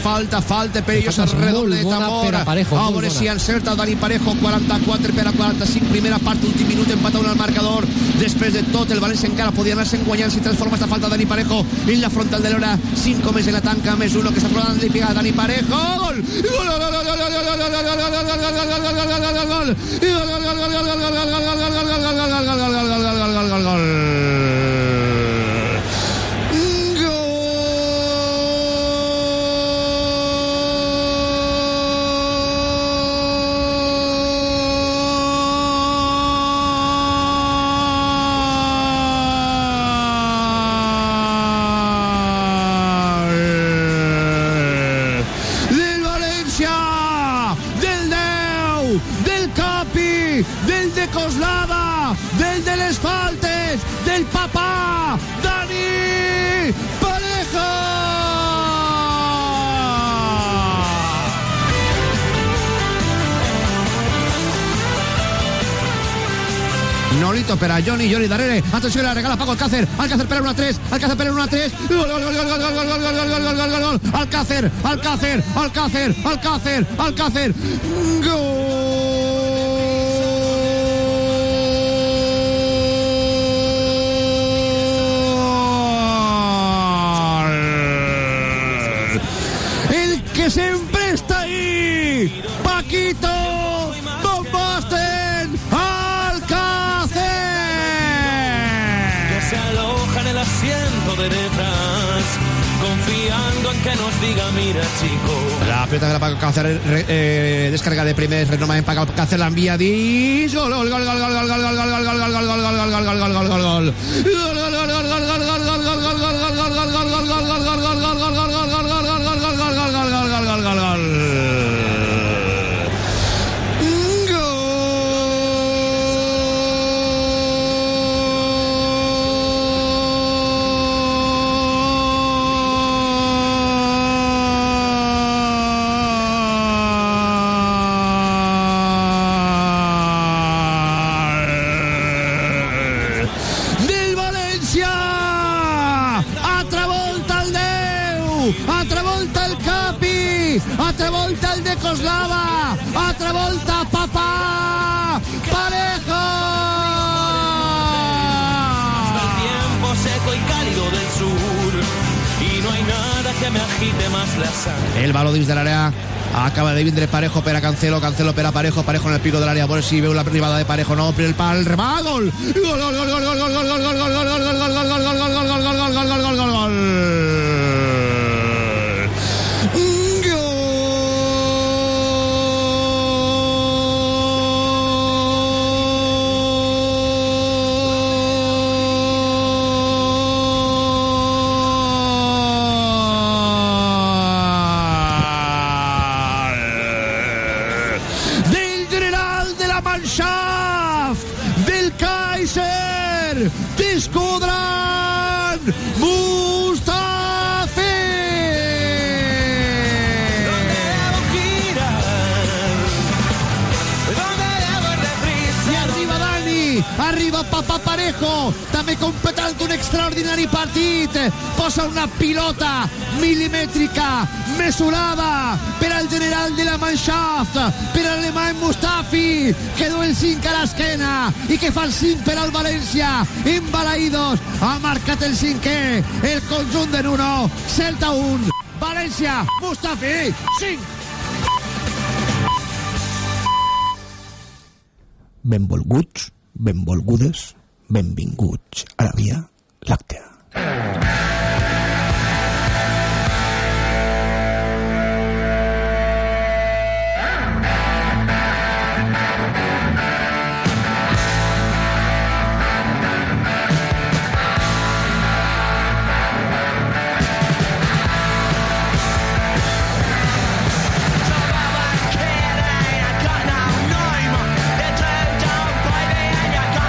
Falta, falta, perillosa, Falta és redoble de molt bona tambor. per a Parejo, A molt veure bona. si encerta Dani Parejo, 44 per a 45, primera part, últim minut, empata un al marcador. Després de tot, el València encara podia anar-se'n guanyant si transforma esta falta Dani Parejo en la frontal de l'hora. 5 més en la tanca, més uno que està flotando i pega Dani Parejo. Gol! Gol, gol, gol, gol, gol, gol, gol, gol, gol, gol, gol, gol, gol, gol, gol, gol, gol, gol, gol. I gol, gol, gol, gol, gol, gol, gol, gol, gol, gol, gol, gol, gol, gol, gol, gol, gol, gol, Johnny, Johnny darrere, atenció, la regala Paco Alcácer, Alcácer per a 1-3, Alcácer per a 1-3, gol, gol, gol, gol, gol, gol, gol, gol, gol, gol, gol, gol, gol, gol, Alcácer, Alcácer, Alcácer, Alcácer, Alcácer, gol. La pelota que la va descarga de primer renoma en Paco la envía Dins. Gol, gol, gol, gol, gol, gol, gol, gol, gol, gol, gol, gol, gol, gol, agite más la sangre. el baló dins de l'àrea acaba de vindre Parejo per a Cancelo Cancelo per a Parejo Parejo en el pico de l'àrea a veure si veu la privada de Parejo. No per el pal remat gol gol gol gol. Gol gol gol gol gol gol gol gol Posa una pilota milimètrica, mesurada per al general de la Mannschaft, per l'alemany Mustafi, que du el 5 a l'esquena i que fa el 5 per al València. Embalaïdos, ha marcat el cinquè, el conjunt de Nuno, Celta 1, València, Mustafi, 5. Benvolguts, benvolgudes, benvinguts a la Via.